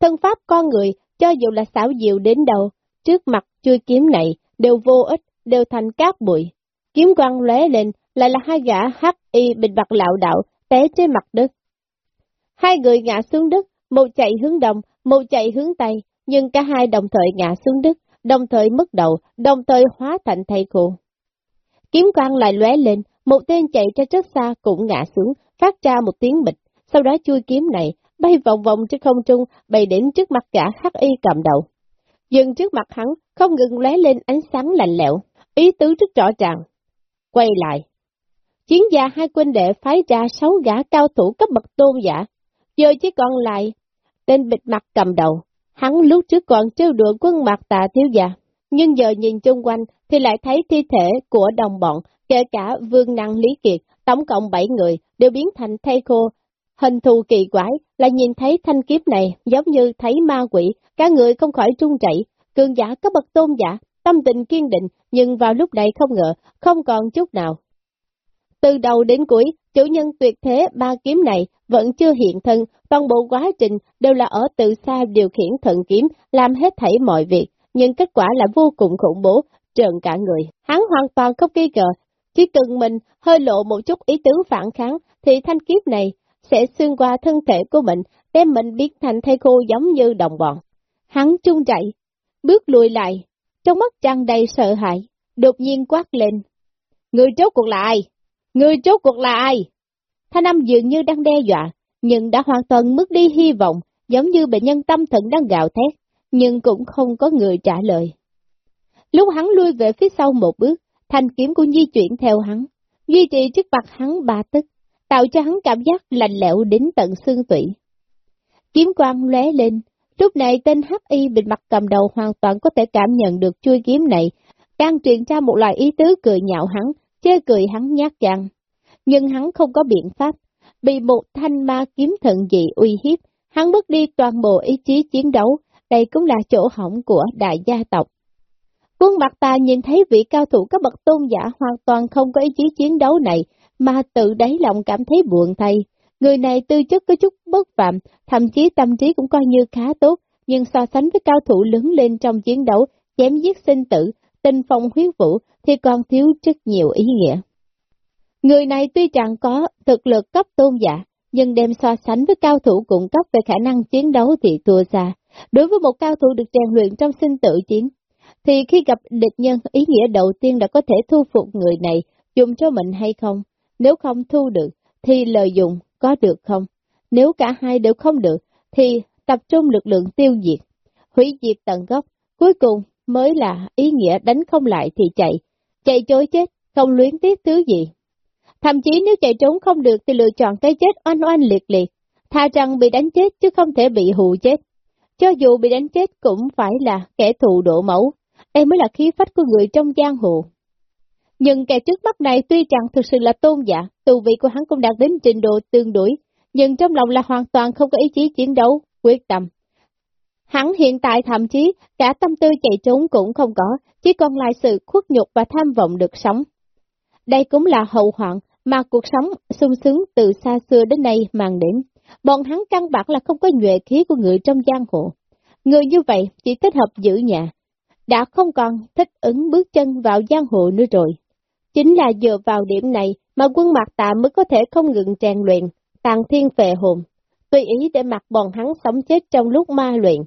Thân pháp con người, cho dù là xảo diệu đến đâu, trước mặt chui kiếm này, đều vô ích, đều thành cát bụi. Kiếm quang lóe lên, lại là hai gã hắc y bịt mặt lạo đạo, té trên mặt đất. Hai người ngã xuống đất, một chạy hướng đông, một chạy hướng tây, nhưng cả hai đồng thời ngã xuống đất, đồng thời mất đầu, đồng thời hóa thành thầy khô. Kiếm quang lại lóe lên, một tên chạy ra rất xa cũng ngã xuống, phát ra một tiếng bịch, sau đó chui kiếm này, bay vòng vòng trên không trung, bay đến trước mặt cả hắc y cầm đầu. Dừng trước mặt hắn, không ngừng lóe lên ánh sáng lạnh lẽo, ý tứ rất rõ ràng. Quay lại. Chiến gia hai quân đệ phái ra sáu gã cao thủ cấp bậc tôn giả, giờ chỉ còn lại tên bịt mặt cầm đầu. Hắn lúc trước còn trêu đùa quân mặt tà thiếu gia, nhưng giờ nhìn chung quanh thì lại thấy thi thể của đồng bọn, kể cả vương năng lý kiệt, tổng cộng 7 người đều biến thành thay khô. Hình thù kỳ quái là nhìn thấy thanh kiếp này giống như thấy ma quỷ, cả người không khỏi trung chảy, cường giả có bậc tôn giả, tâm tình kiên định, nhưng vào lúc này không ngờ, không còn chút nào. Từ đầu đến cuối, chủ nhân tuyệt thế ba kiếm này vẫn chưa hiện thân, toàn bộ quá trình đều là ở từ xa điều khiển thần kiếm, làm hết thảy mọi việc, nhưng kết quả là vô cùng khủng bố, trợn cả người. Hắn hoàn toàn không nghi ngờ, chỉ cần mình hơi lộ một chút ý tứ phản kháng, thì thanh kiếp này sẽ xuyên qua thân thể của mình, đem mình biến thành thây khô giống như đồng bọn. Hắn trung chạy, bước lùi lại, trong mắt tràn đầy sợ hãi, đột nhiên quát lên. Người chốt cuộc là ai? Người chốt cuộc là ai? Thanh âm dường như đang đe dọa, nhưng đã hoàn toàn mất đi hy vọng, giống như bệnh nhân tâm thần đang gào thét, nhưng cũng không có người trả lời. Lúc hắn lui về phía sau một bước, thanh kiếm cũng di chuyển theo hắn, duy trì trước mặt hắn ba tức, tạo cho hắn cảm giác lạnh lẽo đến tận xương tủy. Kiếm quang lóe lên, lúc này tên hắc y bịt mặt cầm đầu hoàn toàn có thể cảm nhận được chui kiếm này, đang truyền ra một loại ý tứ cười nhạo hắn, chê cười hắn nhát gan. Nhưng hắn không có biện pháp, bị một thanh ma kiếm thận dị uy hiếp, hắn mất đi toàn bộ ý chí chiến đấu, đây cũng là chỗ hỏng của đại gia tộc. Quân mặt ta nhìn thấy vị cao thủ các bậc tôn giả hoàn toàn không có ý chí chiến đấu này, mà tự đáy lòng cảm thấy buồn thay. Người này tư chất có chút bất phạm, thậm chí tâm trí cũng coi như khá tốt, nhưng so sánh với cao thủ lớn lên trong chiến đấu, chém giết sinh tử, tinh phong huyết vũ thì còn thiếu rất nhiều ý nghĩa. Người này tuy chẳng có thực lực cấp tôn giả, nhưng đem so sánh với cao thủ cung cấp về khả năng chiến đấu thì thua xa. Đối với một cao thủ được rèn luyện trong sinh tự chiến, thì khi gặp địch nhân, ý nghĩa đầu tiên là có thể thu phục người này, dùng cho mình hay không. Nếu không thu được, thì lợi dụng có được không? Nếu cả hai đều không được, thì tập trung lực lượng tiêu diệt, hủy diệt tận gốc, cuối cùng mới là ý nghĩa đánh không lại thì chạy, chạy chối chết, không luyến tiếc thứ gì. Thậm chí nếu chạy trốn không được thì lựa chọn cái chết oanh oanh liệt liệt, tha rằng bị đánh chết chứ không thể bị hù chết. Cho dù bị đánh chết cũng phải là kẻ thù độ mẫu, em mới là khí phách của người trong giang hồ. Nhưng kẻ trước mắt này tuy chẳng thực sự là tôn giả, tù vị của hắn cũng đạt đến trình độ tương đối, nhưng trong lòng là hoàn toàn không có ý chí chiến đấu, quyết tâm. Hắn hiện tại thậm chí cả tâm tư chạy trốn cũng không có, chỉ còn lại sự khuất nhục và tham vọng được sống. Đây cũng là hậu hoạn mà cuộc sống sung sướng từ xa xưa đến nay mang đến. Bọn hắn căn bản là không có nhuệ khí của người trong giang hồ. Người như vậy chỉ thích hợp giữ nhà, đã không còn thích ứng bước chân vào giang hồ nữa rồi. Chính là dựa vào điểm này mà quân mặt tạ mới có thể không ngừng rèn luyện, tàn thiên phệ hồn, tùy ý để mặc bọn hắn sống chết trong lúc ma luyện.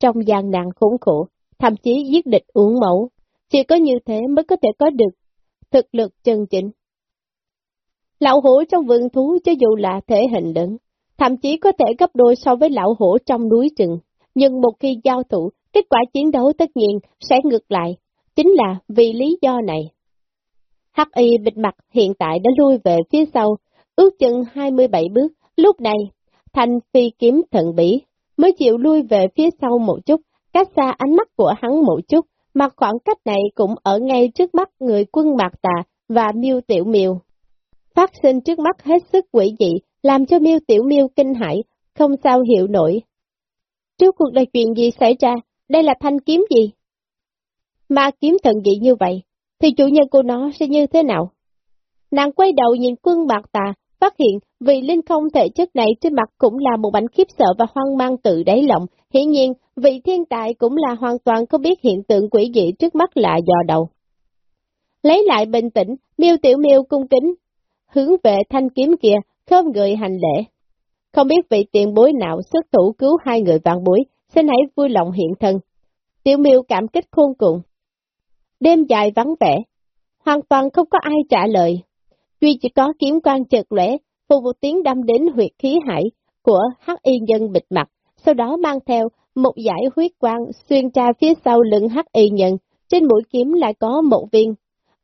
Trong gian nạn khốn khổ, thậm chí giết địch uổng mẫu, chỉ có như thế mới có thể có được thực lực chân chính. Lão hổ trong vườn thú cho dù là thể hình lớn, thậm chí có thể gấp đôi so với lão hổ trong núi rừng, nhưng một khi giao thủ, kết quả chiến đấu tất nhiên sẽ ngược lại, chính là vì lý do này. Hắc y bịt mặt hiện tại đã lui về phía sau, ước chừng 27 bước, lúc này, thành phi kiếm thận bỉ, mới chịu lui về phía sau một chút, cách xa ánh mắt của hắn một chút, mà khoảng cách này cũng ở ngay trước mắt người quân Mạc Tà và Miêu Tiểu Miêu. Phát sinh trước mắt hết sức quỷ dị, làm cho Miêu Tiểu Miêu kinh hãi, không sao hiểu nổi. Trước cuộc đời chuyện gì xảy ra, đây là thanh kiếm gì? Ma kiếm thần dị như vậy, thì chủ nhân của nó sẽ như thế nào? Nàng quay đầu nhìn quân bạc tà, phát hiện vị linh không thể chất này trên mặt cũng là một bánh khiếp sợ và hoang mang tự đáy lòng. Hiển nhiên, vị thiên tài cũng là hoàn toàn có biết hiện tượng quỷ dị trước mắt là dò đầu. Lấy lại bình tĩnh, miêu tiểu miêu cung kính, hướng về thanh kiếm kia, không người hành lễ. Không biết vị tiền bối nào xuất thủ cứu hai người vạn bối, xin hãy vui lòng hiện thân. Tiểu miêu cảm kích khôn cùng. Đêm dài vắng vẻ, hoàn toàn không có ai trả lời. Duy chỉ có kiếm quan chợt lẻ, phù một tiếng đâm đến huyệt khí hải của hắc y nhân bịt mặt, sau đó mang theo một giải huyết quang xuyên tra phía sau lưng hắc y nhân, trên mũi kiếm lại có một viên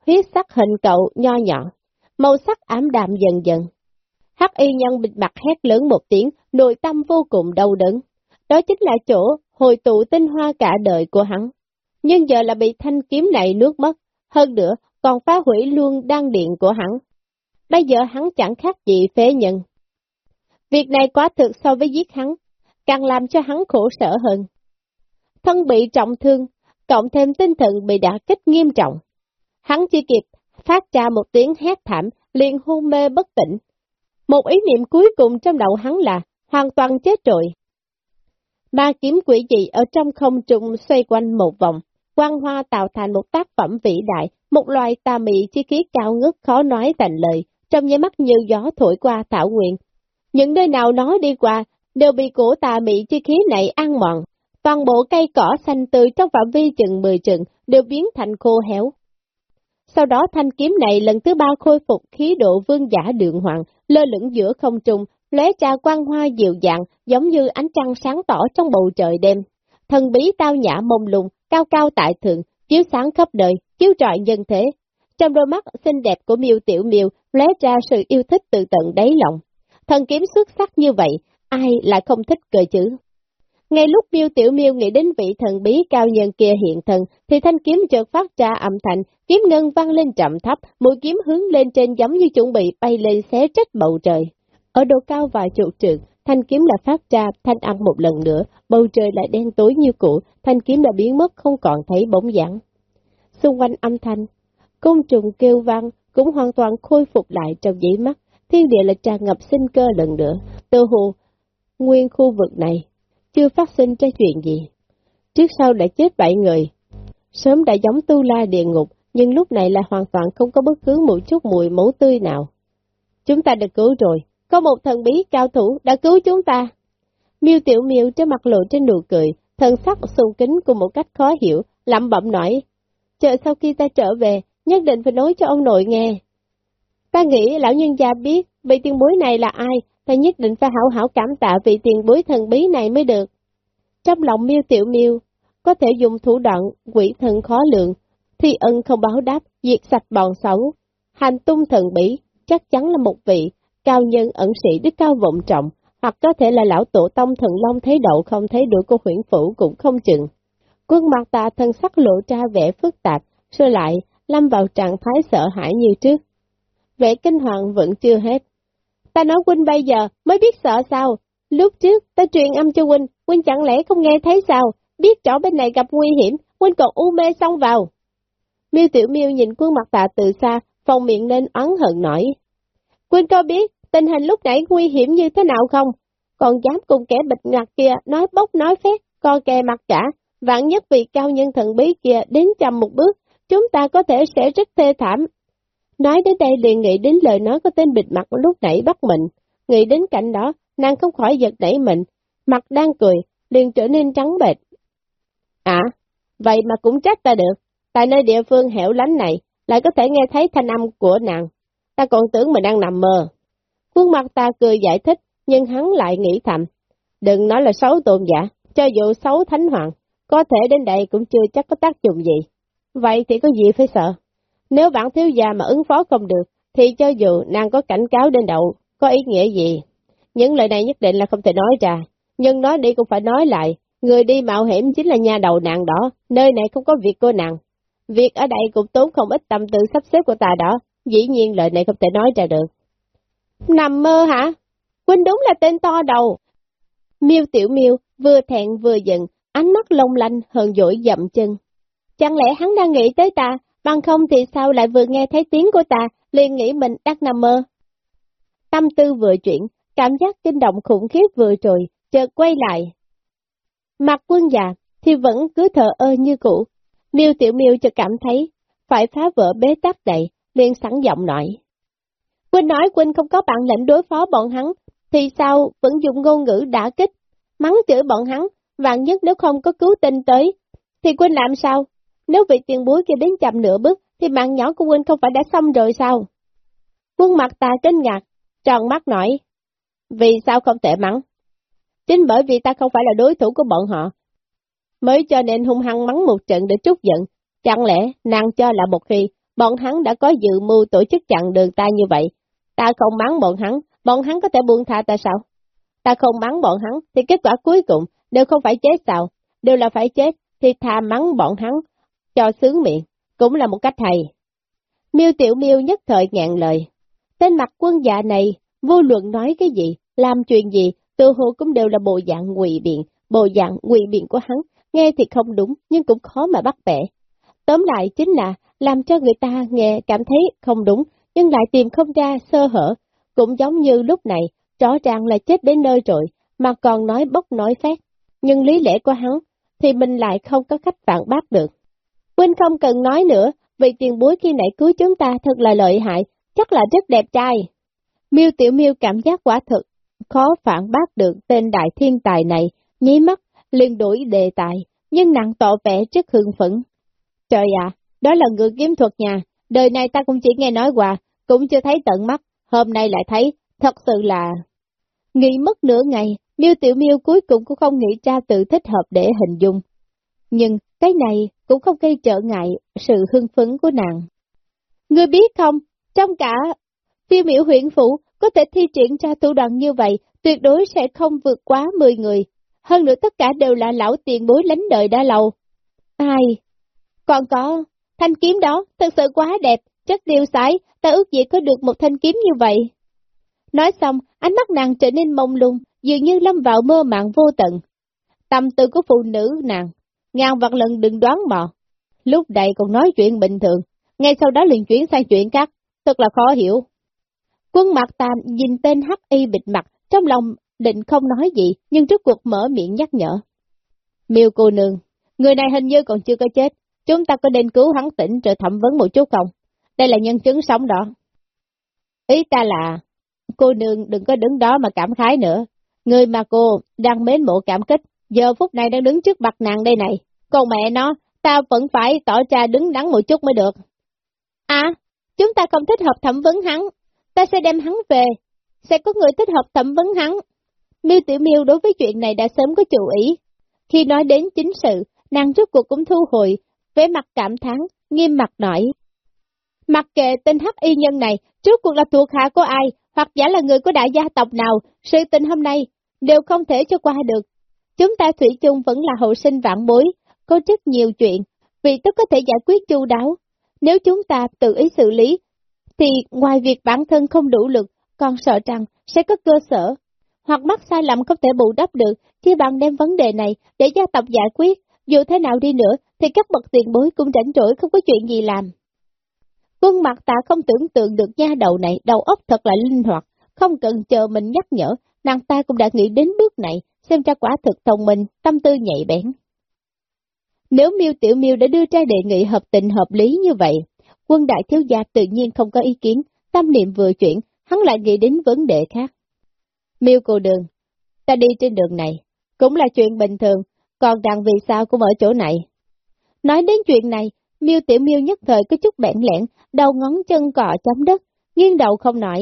huyết sắc hình cậu nho nhỏ, màu sắc ám đạm dần dần. Hắc y nhân bịt mặt hét lớn một tiếng, nội tâm vô cùng đau đớn. Đó chính là chỗ hồi tụ tinh hoa cả đời của hắn. Nhưng giờ là bị thanh kiếm này nuốt mất, hơn nữa còn phá hủy luôn đăng điện của hắn. Bây giờ hắn chẳng khác gì phế nhân. Việc này quá thực so với giết hắn, càng làm cho hắn khổ sở hơn. Thân bị trọng thương, cộng thêm tinh thần bị đả kích nghiêm trọng. Hắn chưa kịp phát ra một tiếng hét thảm, liền hôn mê bất tỉnh. Một ý niệm cuối cùng trong đầu hắn là hoàn toàn chết rồi. Ba kiếm quỷ dị ở trong không trung xoay quanh một vòng, quang hoa tạo thành một tác phẩm vĩ đại, một loài tà mị chi khí cao ngất khó nói thành lời, trong nháy mắt như gió thổi qua thảo nguyện. Những nơi nào nó đi qua, đều bị cổ tà mị chi khí này ăn mòn. Toàn bộ cây cỏ xanh tươi trong phạm vi chừng 10 chừng đều biến thành khô héo. Sau đó thanh kiếm này lần thứ ba khôi phục khí độ vương giả đường hoàng, lơ lửng giữa không trung, lóe ra quang hoa dịu dàng, giống như ánh trăng sáng tỏ trong bầu trời đêm. Thần bí tao nhã mông lung, cao cao tại thượng, chiếu sáng khắp đời, chiếu rọi nhân thế. Trong đôi mắt xinh đẹp của miêu tiểu miêu lóe ra sự yêu thích từ tận đáy lòng. Thần kiếm xuất sắc như vậy, ai lại không thích cười chữ. Ngay lúc miêu tiểu miêu nghĩ đến vị thần bí cao nhân kia hiện thần, thì thanh kiếm chợt phát ra âm thanh, kiếm ngân vang lên chậm thấp, mũi kiếm hướng lên trên giống như chuẩn bị bay lên xé trách bầu trời. Ở độ cao vài chục trượng, thanh kiếm đã phát ra thanh âm một lần nữa, bầu trời lại đen tối như cũ, thanh kiếm đã biến mất không còn thấy bóng dáng. Xung quanh âm thanh, côn trùng kêu vang cũng hoàn toàn khôi phục lại trong giấy mắt, thiên địa lại tràn ngập sinh cơ lần nữa, tơ hồ, nguyên khu vực này, chưa phát sinh cái chuyện gì. Trước sau đã chết bảy người, sớm đã giống tu la địa ngục, nhưng lúc này là hoàn toàn không có bất cứ một chút mùi máu tươi nào. Chúng ta được cứu rồi, có một thần bí cao thủ đã cứu chúng ta. Miêu tiểu miêu trên mặt lộ trên nụ cười, thần sắc sùng kính cùng một cách khó hiểu, lẩm bẩm nói. Chờ sau khi ta trở về, nhất định phải nói cho ông nội nghe. Ta nghĩ lão nhân gia biết vị tiên bối này là ai, ta nhất định phải hảo hảo cảm tạ vị tiền bối thần bí này mới được. Trong lòng miêu tiểu miêu, có thể dùng thủ đoạn quỷ thần khó lượng, thì ân không báo đáp, diệt sạch bọn xấu. Hành tung thần bí, chắc chắn là một vị cao nhân ẩn sĩ đức cao vọng trọng, hoặc có thể là lão tổ tông thần long thấy đậu không thấy được cô huyển phủ cũng không chừng. Quân mặt ta thân sắc lộ ra vẻ phức tạp, rồi lại lâm vào trạng thái sợ hãi như trước. Vẻ kinh hoàng vẫn chưa hết. Ta nói huynh bây giờ mới biết sợ sao, lúc trước ta truyền âm cho huynh, huynh chẳng lẽ không nghe thấy sao, biết chỗ bên này gặp nguy hiểm, huynh còn u mê xông vào. Miêu Tiểu Miêu nhìn khuôn mặt tạ từ xa, phòng miệng nên oán hận nổi. Huynh có biết tình hình lúc nãy nguy hiểm như thế nào không? Còn dám cùng kẻ bịch ngặt kia nói bốc nói phét, co kè mặt cả, vạn nhất vị cao nhân thần bí kia đến chậm một bước, chúng ta có thể sẽ rất thê thảm. Nói đến đây liền nghĩ đến lời nói của tên bịt mặt lúc nãy bắt mình, nghĩ đến cảnh đó, nàng không khỏi giật đẩy mình, mặt đang cười, liền trở nên trắng bệch. À, vậy mà cũng trách ta được, tại nơi địa phương hẻo lánh này, lại có thể nghe thấy thanh âm của nàng, ta còn tưởng mình đang nằm mơ. Khuôn mặt ta cười giải thích, nhưng hắn lại nghĩ thầm, đừng nói là xấu tôn giả, cho dù xấu thánh hoàng, có thể đến đây cũng chưa chắc có tác dụng gì. Vậy thì có gì phải sợ? Nếu bản thiếu gia mà ứng phó không được, thì cho dù nàng có cảnh cáo đến đậu, có ý nghĩa gì? Những lời này nhất định là không thể nói ra, nhưng nói đi cũng phải nói lại, Người đi mạo hiểm chính là nhà đầu nàng đó, nơi này không có việc cô nàng. Việc ở đây cũng tốn không ít tâm tư sắp xếp của ta đó, dĩ nhiên lời này không thể nói ra được. Nằm mơ hả? Quynh đúng là tên to đầu. Miêu Tiểu Miêu vừa thẹn vừa giận, ánh mắt long lanh hờn dỗi dậm chân. Chẳng lẽ hắn đang nghĩ tới ta, bằng không thì sao lại vừa nghe thấy tiếng của ta, liền nghĩ mình đang nằm mơ. Tâm tư vừa chuyển, cảm giác kinh động khủng khiếp vừa rồi, chợt quay lại. Mặt quân già thì vẫn cứ thờ ơ như cũ, miêu tiểu miêu chợt cảm thấy phải phá vỡ bế tắc này, liền sẵn giọng nói. Quynh nói Quynh không có bản lệnh đối phó bọn hắn, thì sao vẫn dùng ngôn ngữ đã kích, mắng chửi bọn hắn, vạn nhất nếu không có cứu tinh tới, thì Quynh làm sao? Nếu vị tiền bối kia đến chậm nửa bước, thì mạng nhỏ của huynh không phải đã xong rồi sao? Quân mặt ta kinh ngạc, tròn mắt nói, vì sao không thể mắng? Chính bởi vì ta không phải là đối thủ của bọn họ, mới cho nên hung hăng mắng một trận để trút giận, chẳng lẽ nàng cho là một khi bọn hắn đã có dự mưu tổ chức chặn đường ta như vậy, ta không mắng bọn hắn, bọn hắn có thể buông tha ta sao? Ta không mắng bọn hắn, thì kết quả cuối cùng đều không phải chết sao, đều là phải chết, thì tha mắng bọn hắn, cho sướng miệng, cũng là một cách hay. Miêu Tiểu Miêu nhất thời ngạn lời. Tên mặt quân dạ này, vô luận nói cái gì, làm chuyện gì, tự hồ cũng đều là bộ dạng ngụy biện, bộ dạng ngụy biện của hắn, nghe thì không đúng, nhưng cũng khó mà bắt bẻ. Tóm lại chính là, làm cho người ta nghe cảm thấy không đúng, nhưng lại tìm không ra sơ hở, cũng giống như lúc này, rõ ràng là chết đến nơi rồi, mà còn nói bốc nói phét. Nhưng lý lẽ của hắn, thì mình lại không có cách phản bác được. Quynh không cần nói nữa, vì tiền bối khi nãy cứu chúng ta thật là lợi hại, chắc là rất đẹp trai. Miêu Tiểu Miêu cảm giác quả thực, khó phản bác được tên đại thiên tài này, nhí mắt, liền đổi đề tài, nhưng nặng tỏ vẻ rất hưng phấn. Trời ạ, đó là người kiếm thuật nhà, đời này ta cũng chỉ nghe nói qua, cũng chưa thấy tận mắt, hôm nay lại thấy, thật sự là... Nghĩ mất nửa ngày, miêu tiểu miêu cuối cùng cũng không nghĩ ra tự thích hợp để hình dung. Nhưng cái này cũng không gây trở ngại sự hưng phấn của nàng. Ngươi biết không, trong cả phiêu miểu huyện phủ có thể thi triển ra thủ đoạn như vậy, tuyệt đối sẽ không vượt quá 10 người. Hơn nữa tất cả đều là lão tiền bối lánh đời đã lâu. Ai? Còn có, thanh kiếm đó thật sự quá đẹp, chất điêu sải, ta ước gì có được một thanh kiếm như vậy. Nói xong, ánh mắt nàng trở nên mông lung, dường như lâm vào mơ màng vô tận. Tâm tư của phụ nữ nàng, ngàn vạn lần đừng đoán mò. Lúc đây còn nói chuyện bình thường, ngay sau đó liền chuyển sang chuyện khác, thật là khó hiểu. Quân mặt tam nhìn tên hắc y bịt mặt, trong lòng định không nói gì, nhưng trước cuộc mở miệng nhắc nhở. Miêu cô nương, người này hình như còn chưa có chết, chúng ta có nên cứu hắn tỉnh rồi thẩm vấn một chút không? Đây là nhân chứng sống đó. Ý ta là, cô nương đừng có đứng đó mà cảm khái nữa. Người mà cô đang mến mộ cảm kích, giờ phút này đang đứng trước mặt nàng đây này. Còn mẹ nó, ta vẫn phải tỏ ra đứng đắn một chút mới được. À, chúng ta không thích hợp thẩm vấn hắn, ta sẽ đem hắn về, sẽ có người thích hợp thẩm vấn hắn. Miêu Tiểu Miêu đối với chuyện này đã sớm có chủ ý. Khi nói đến chính sự, nàng rốt cuộc cũng thu hồi, vẻ mặt cảm thán, nghiêm mặt nói. Mặc kệ tên hắc y nhân này, trước cuộc là thuộc hạ của ai, hoặc giả là người của đại gia tộc nào, sự tình hôm nay đều không thể cho qua được. Chúng ta thủy chung vẫn là hậu sinh vạn bối, có rất nhiều chuyện, vì tôi có thể giải quyết chu đáo. Nếu chúng ta tự ý xử lý, thì ngoài việc bản thân không đủ lực, còn sợ rằng sẽ có cơ sở, hoặc mắc sai lầm không thể bù đắp được, chỉ bằng đem vấn đề này để gia tộc giải quyết, dù thế nào đi nữa thì các bậc tiền bối cũng rảnh rỗi không có chuyện gì làm. Quân mặt ta không tưởng tượng được nha đầu này, đầu óc thật là linh hoạt, không cần chờ mình nhắc nhở, nàng ta cũng đã nghĩ đến bước này, xem ra quả thực thông minh, tâm tư nhạy bén. Nếu miêu tiểu miêu đã đưa ra đề nghị hợp tình hợp lý như vậy, quân đại thiếu gia tự nhiên không có ý kiến, tâm niệm vừa chuyển, hắn lại nghĩ đến vấn đề khác. Miêu cô đường, ta đi trên đường này, cũng là chuyện bình thường, còn đàn vì sao cũng ở chỗ này. Nói đến chuyện này, miêu tiểu miêu nhất thời có chút bẽn lẽn, đầu ngón chân cọ chấm đất, nghiêng đầu không nổi.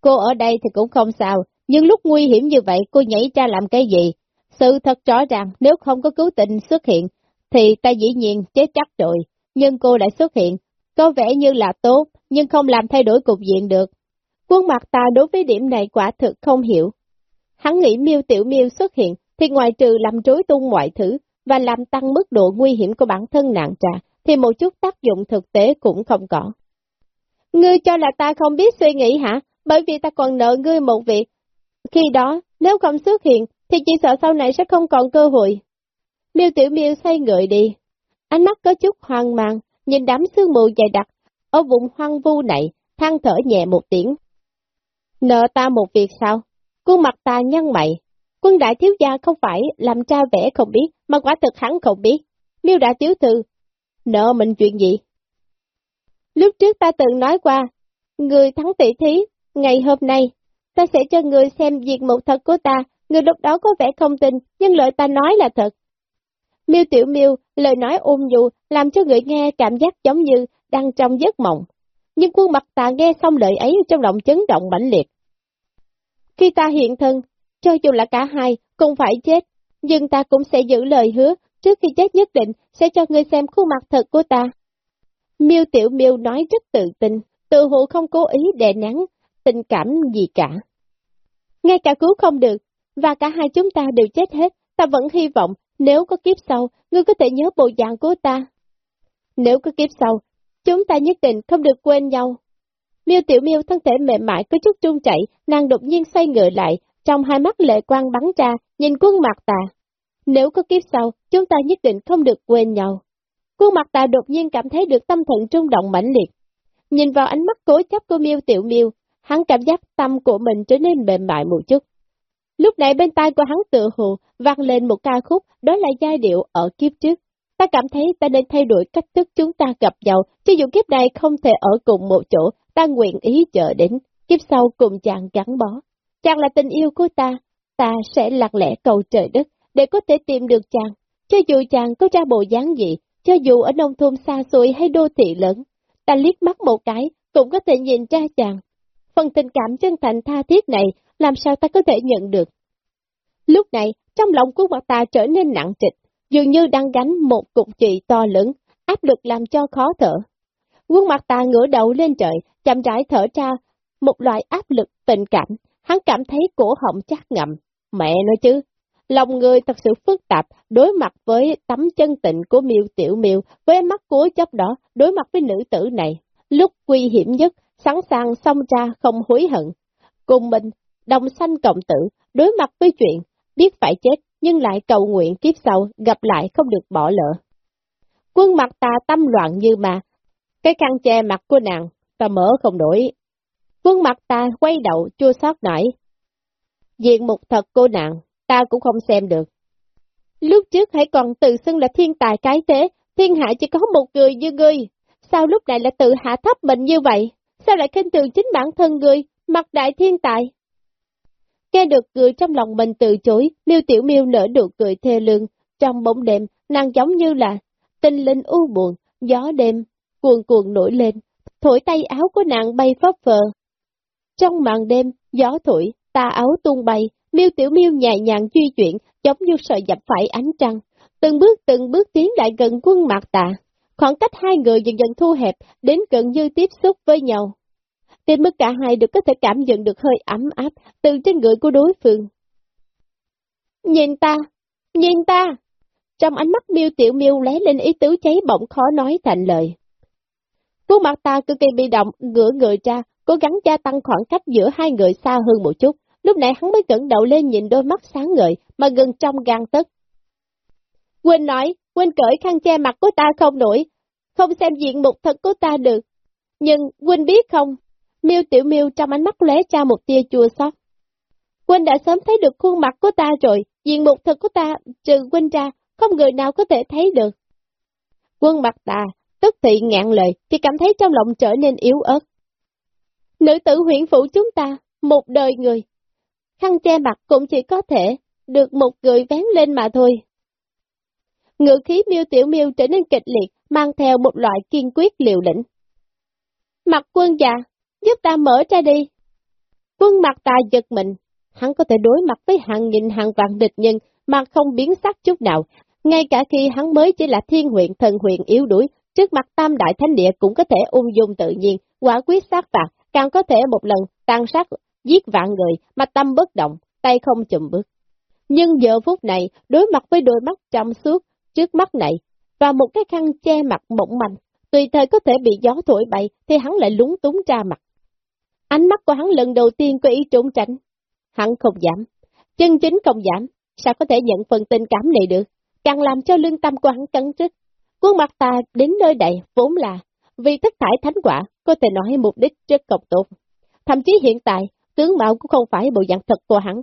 Cô ở đây thì cũng không sao, nhưng lúc nguy hiểm như vậy cô nhảy ra làm cái gì? Sự thật rõ ràng nếu không có cứu tình xuất hiện, thì ta dĩ nhiên chết chắc rồi, nhưng cô đã xuất hiện, có vẻ như là tốt, nhưng không làm thay đổi cục diện được. Quân mặt ta đối với điểm này quả thực không hiểu. Hắn nghĩ miêu tiểu miêu xuất hiện thì ngoài trừ làm trối tung mọi thứ và làm tăng mức độ nguy hiểm của bản thân nạn trà, thì một chút tác dụng thực tế cũng không có. Ngươi cho là ta không biết suy nghĩ hả? Bởi vì ta còn nợ ngươi một việc. Khi đó, nếu không xuất hiện, thì chỉ sợ sau này sẽ không còn cơ hội. Miêu Tiểu Miêu xoay người đi. Ánh mắt có chút hoang mang, nhìn đám sương mù dày đặc, ở vùng hoang vu này, than thở nhẹ một tiếng. Nợ ta một việc sao? Khuôn mặt ta nhăn mày. Quân đại thiếu gia không phải làm cha vẽ không biết, mà quả thực hắn không biết. Miêu đại tiểu thư, nợ mình chuyện gì? Lúc trước ta từng nói qua, người thắng tỷ thí, ngày hôm nay, ta sẽ cho người xem diệt một thật của ta, người lúc đó có vẻ không tin, nhưng lời ta nói là thật. Miêu Tiểu Miêu, lời nói ôn nhu, làm cho người nghe cảm giác giống như đang trong giấc mộng. Nhưng khuôn mặt ta nghe xong lời ấy trong lòng chấn động mãnh liệt. Khi ta hiện thân, cho dù là cả hai, cũng phải chết, nhưng ta cũng sẽ giữ lời hứa, trước khi chết nhất định sẽ cho người xem khuôn mặt thật của ta. Miêu Tiểu Miêu nói rất tự tin, tự hồ không cố ý đè nắng, tình cảm gì cả. Ngay cả cứu không được, và cả hai chúng ta đều chết hết, ta vẫn hy vọng nếu có kiếp sau, ngươi có thể nhớ bộ dạng của ta. Nếu có kiếp sau, chúng ta nhất định không được quên nhau. Miêu Tiểu Miêu thân thể mềm mại có chút trung chảy, nàng đột nhiên xoay ngựa lại, trong hai mắt lệ quang bắn ra, nhìn quân mặt ta. Nếu có kiếp sau, chúng ta nhất định không được quên nhau. Khuôn mặt ta đột nhiên cảm thấy được tâm thần trung động mãnh liệt. Nhìn vào ánh mắt cố chấp của miêu tiểu miêu, hắn cảm giác tâm của mình trở nên mềm mại một chút. Lúc này bên tai của hắn tự hồ vang lên một ca khúc, đó là giai điệu ở kiếp trước. Ta cảm thấy ta nên thay đổi cách thức chúng ta gặp nhau, cho dù kiếp này không thể ở cùng một chỗ, ta nguyện ý chờ đến, kiếp sau cùng chàng gắn bó. Chàng là tình yêu của ta, ta sẽ lạc lẽ cầu trời đất, để có thể tìm được chàng. Cho dù chàng có ra bộ dáng gì, cho dù ở nông thôn xa xôi hay đô thị lớn, ta liếc mắt một cái, cũng có thể nhìn ra chàng. Phần tình cảm chân thành tha thiết này, làm sao ta có thể nhận được? Lúc này, trong lòng của mặt ta trở nên nặng trịch, dường như đang gánh một cục trì to lớn, áp lực làm cho khó thở. Quân mặt ta ngửa đầu lên trời, chậm rãi thở ra một loại áp lực tình cảm, hắn cảm thấy cổ họng chắc ngậm. Mẹ nói chứ, Lòng người thật sự phức tạp, đối mặt với tấm chân tịnh của miêu tiểu miêu, với mắt cuối chấp đó, đối mặt với nữ tử này. Lúc nguy hiểm nhất, sẵn sàng xông ra không hối hận. Cùng mình, đồng sanh cộng tử, đối mặt với chuyện, biết phải chết, nhưng lại cầu nguyện kiếp sau, gặp lại không được bỏ lỡ. Quân mặt ta tâm loạn như mà, cái khăn che mặt của nàng, ta mở không nổi. Quân mặt ta quay đầu chua xót nổi. Diện mục thật cô nàng, ta cũng không xem được. Lúc trước hãy còn tự xưng là thiên tài cái thế, thiên hạ chỉ có một người như ngươi, sao lúc này lại tự hạ thấp mình như vậy? Sao lại khinh thường chính bản thân người mặt đại thiên tài? Nghe được cười trong lòng mình từ chối, miêu tiểu miêu nở nụ cười thê lương, trong bóng đêm, nàng giống như là tinh linh u buồn, gió đêm, cuồn cuồn nổi lên, thổi tay áo của nàng bay phấp phờ. Trong màn đêm, gió thổi, tà áo tung bay, Miêu Tiểu Miêu nhẹ nhàng di chuyển, giống như sợi dập phải ánh trăng, từng bước từng bước tiến lại gần quân mạc tà. Khoảng cách hai người dần dần thu hẹp, đến gần như tiếp xúc với nhau. Đến mức cả hai được có thể cảm nhận được hơi ấm áp từ trên người của đối phương. Nhìn ta, nhìn ta! Trong ánh mắt miêu tiểu miêu lé lên ý tứ cháy bỏng khó nói thành lời. Khuôn mặt ta cực kỳ bị động, ngửa người ra, cố gắng gia tăng khoảng cách giữa hai người xa hơn một chút, Lúc này hắn mới cẩn đầu lên nhìn đôi mắt sáng ngời, mà gần trong gan tức. Quên nói, Quỳnh cởi khăn che mặt của ta không nổi, không xem diện mục thật của ta được. Nhưng, Quỳnh biết không, miêu tiểu miêu trong ánh mắt lóe ra một tia chua xót. Quỳnh đã sớm thấy được khuôn mặt của ta rồi, diện mục thật của ta, trừ Quỳnh ra, không người nào có thể thấy được. Quân mặt ta, tức thị ngạn lời, thì cảm thấy trong lòng trở nên yếu ớt. Nữ tử huyện phủ chúng ta, một đời người, khăn che mặt cũng chỉ có thể được một người vén lên mà thôi. Ngự khí miêu tiểu miêu trở nên kịch liệt, mang theo một loại kiên quyết liều lĩnh. Mặt quân già, giúp ta mở ra đi. Quân mặt ta giật mình, hắn có thể đối mặt với hàng nghìn hàng vạn địch nhân mà không biến sắc chút nào, ngay cả khi hắn mới chỉ là thiên huyện thần huyện yếu đuổi, trước mặt tam đại thánh địa cũng có thể ung dung tự nhiên, quả quyết sát phạt, càng có thể một lần tàn sát giết vạn người mà tâm bất động, tay không chùm bước. Nhưng giờ phút này, đối mặt với đôi mắt trong suốt trước mắt này, và một cái khăn che mặt mộng manh, tùy thời có thể bị gió thổi bay, thì hắn lại lúng túng ra mặt. Ánh mắt của hắn lần đầu tiên có ý trốn tránh. Hắn không giảm, chân chính không giảm, sao có thể nhận phần tình cảm này được, càng làm cho lương tâm của hắn cắn rứt. Quân mặt ta đến nơi đây vốn là vì thất thải thánh quả, có thể nói mục đích rất cộng tốt. Thậm chí hiện tại, tướng mạo cũng không phải bộ dạng thật của hắn.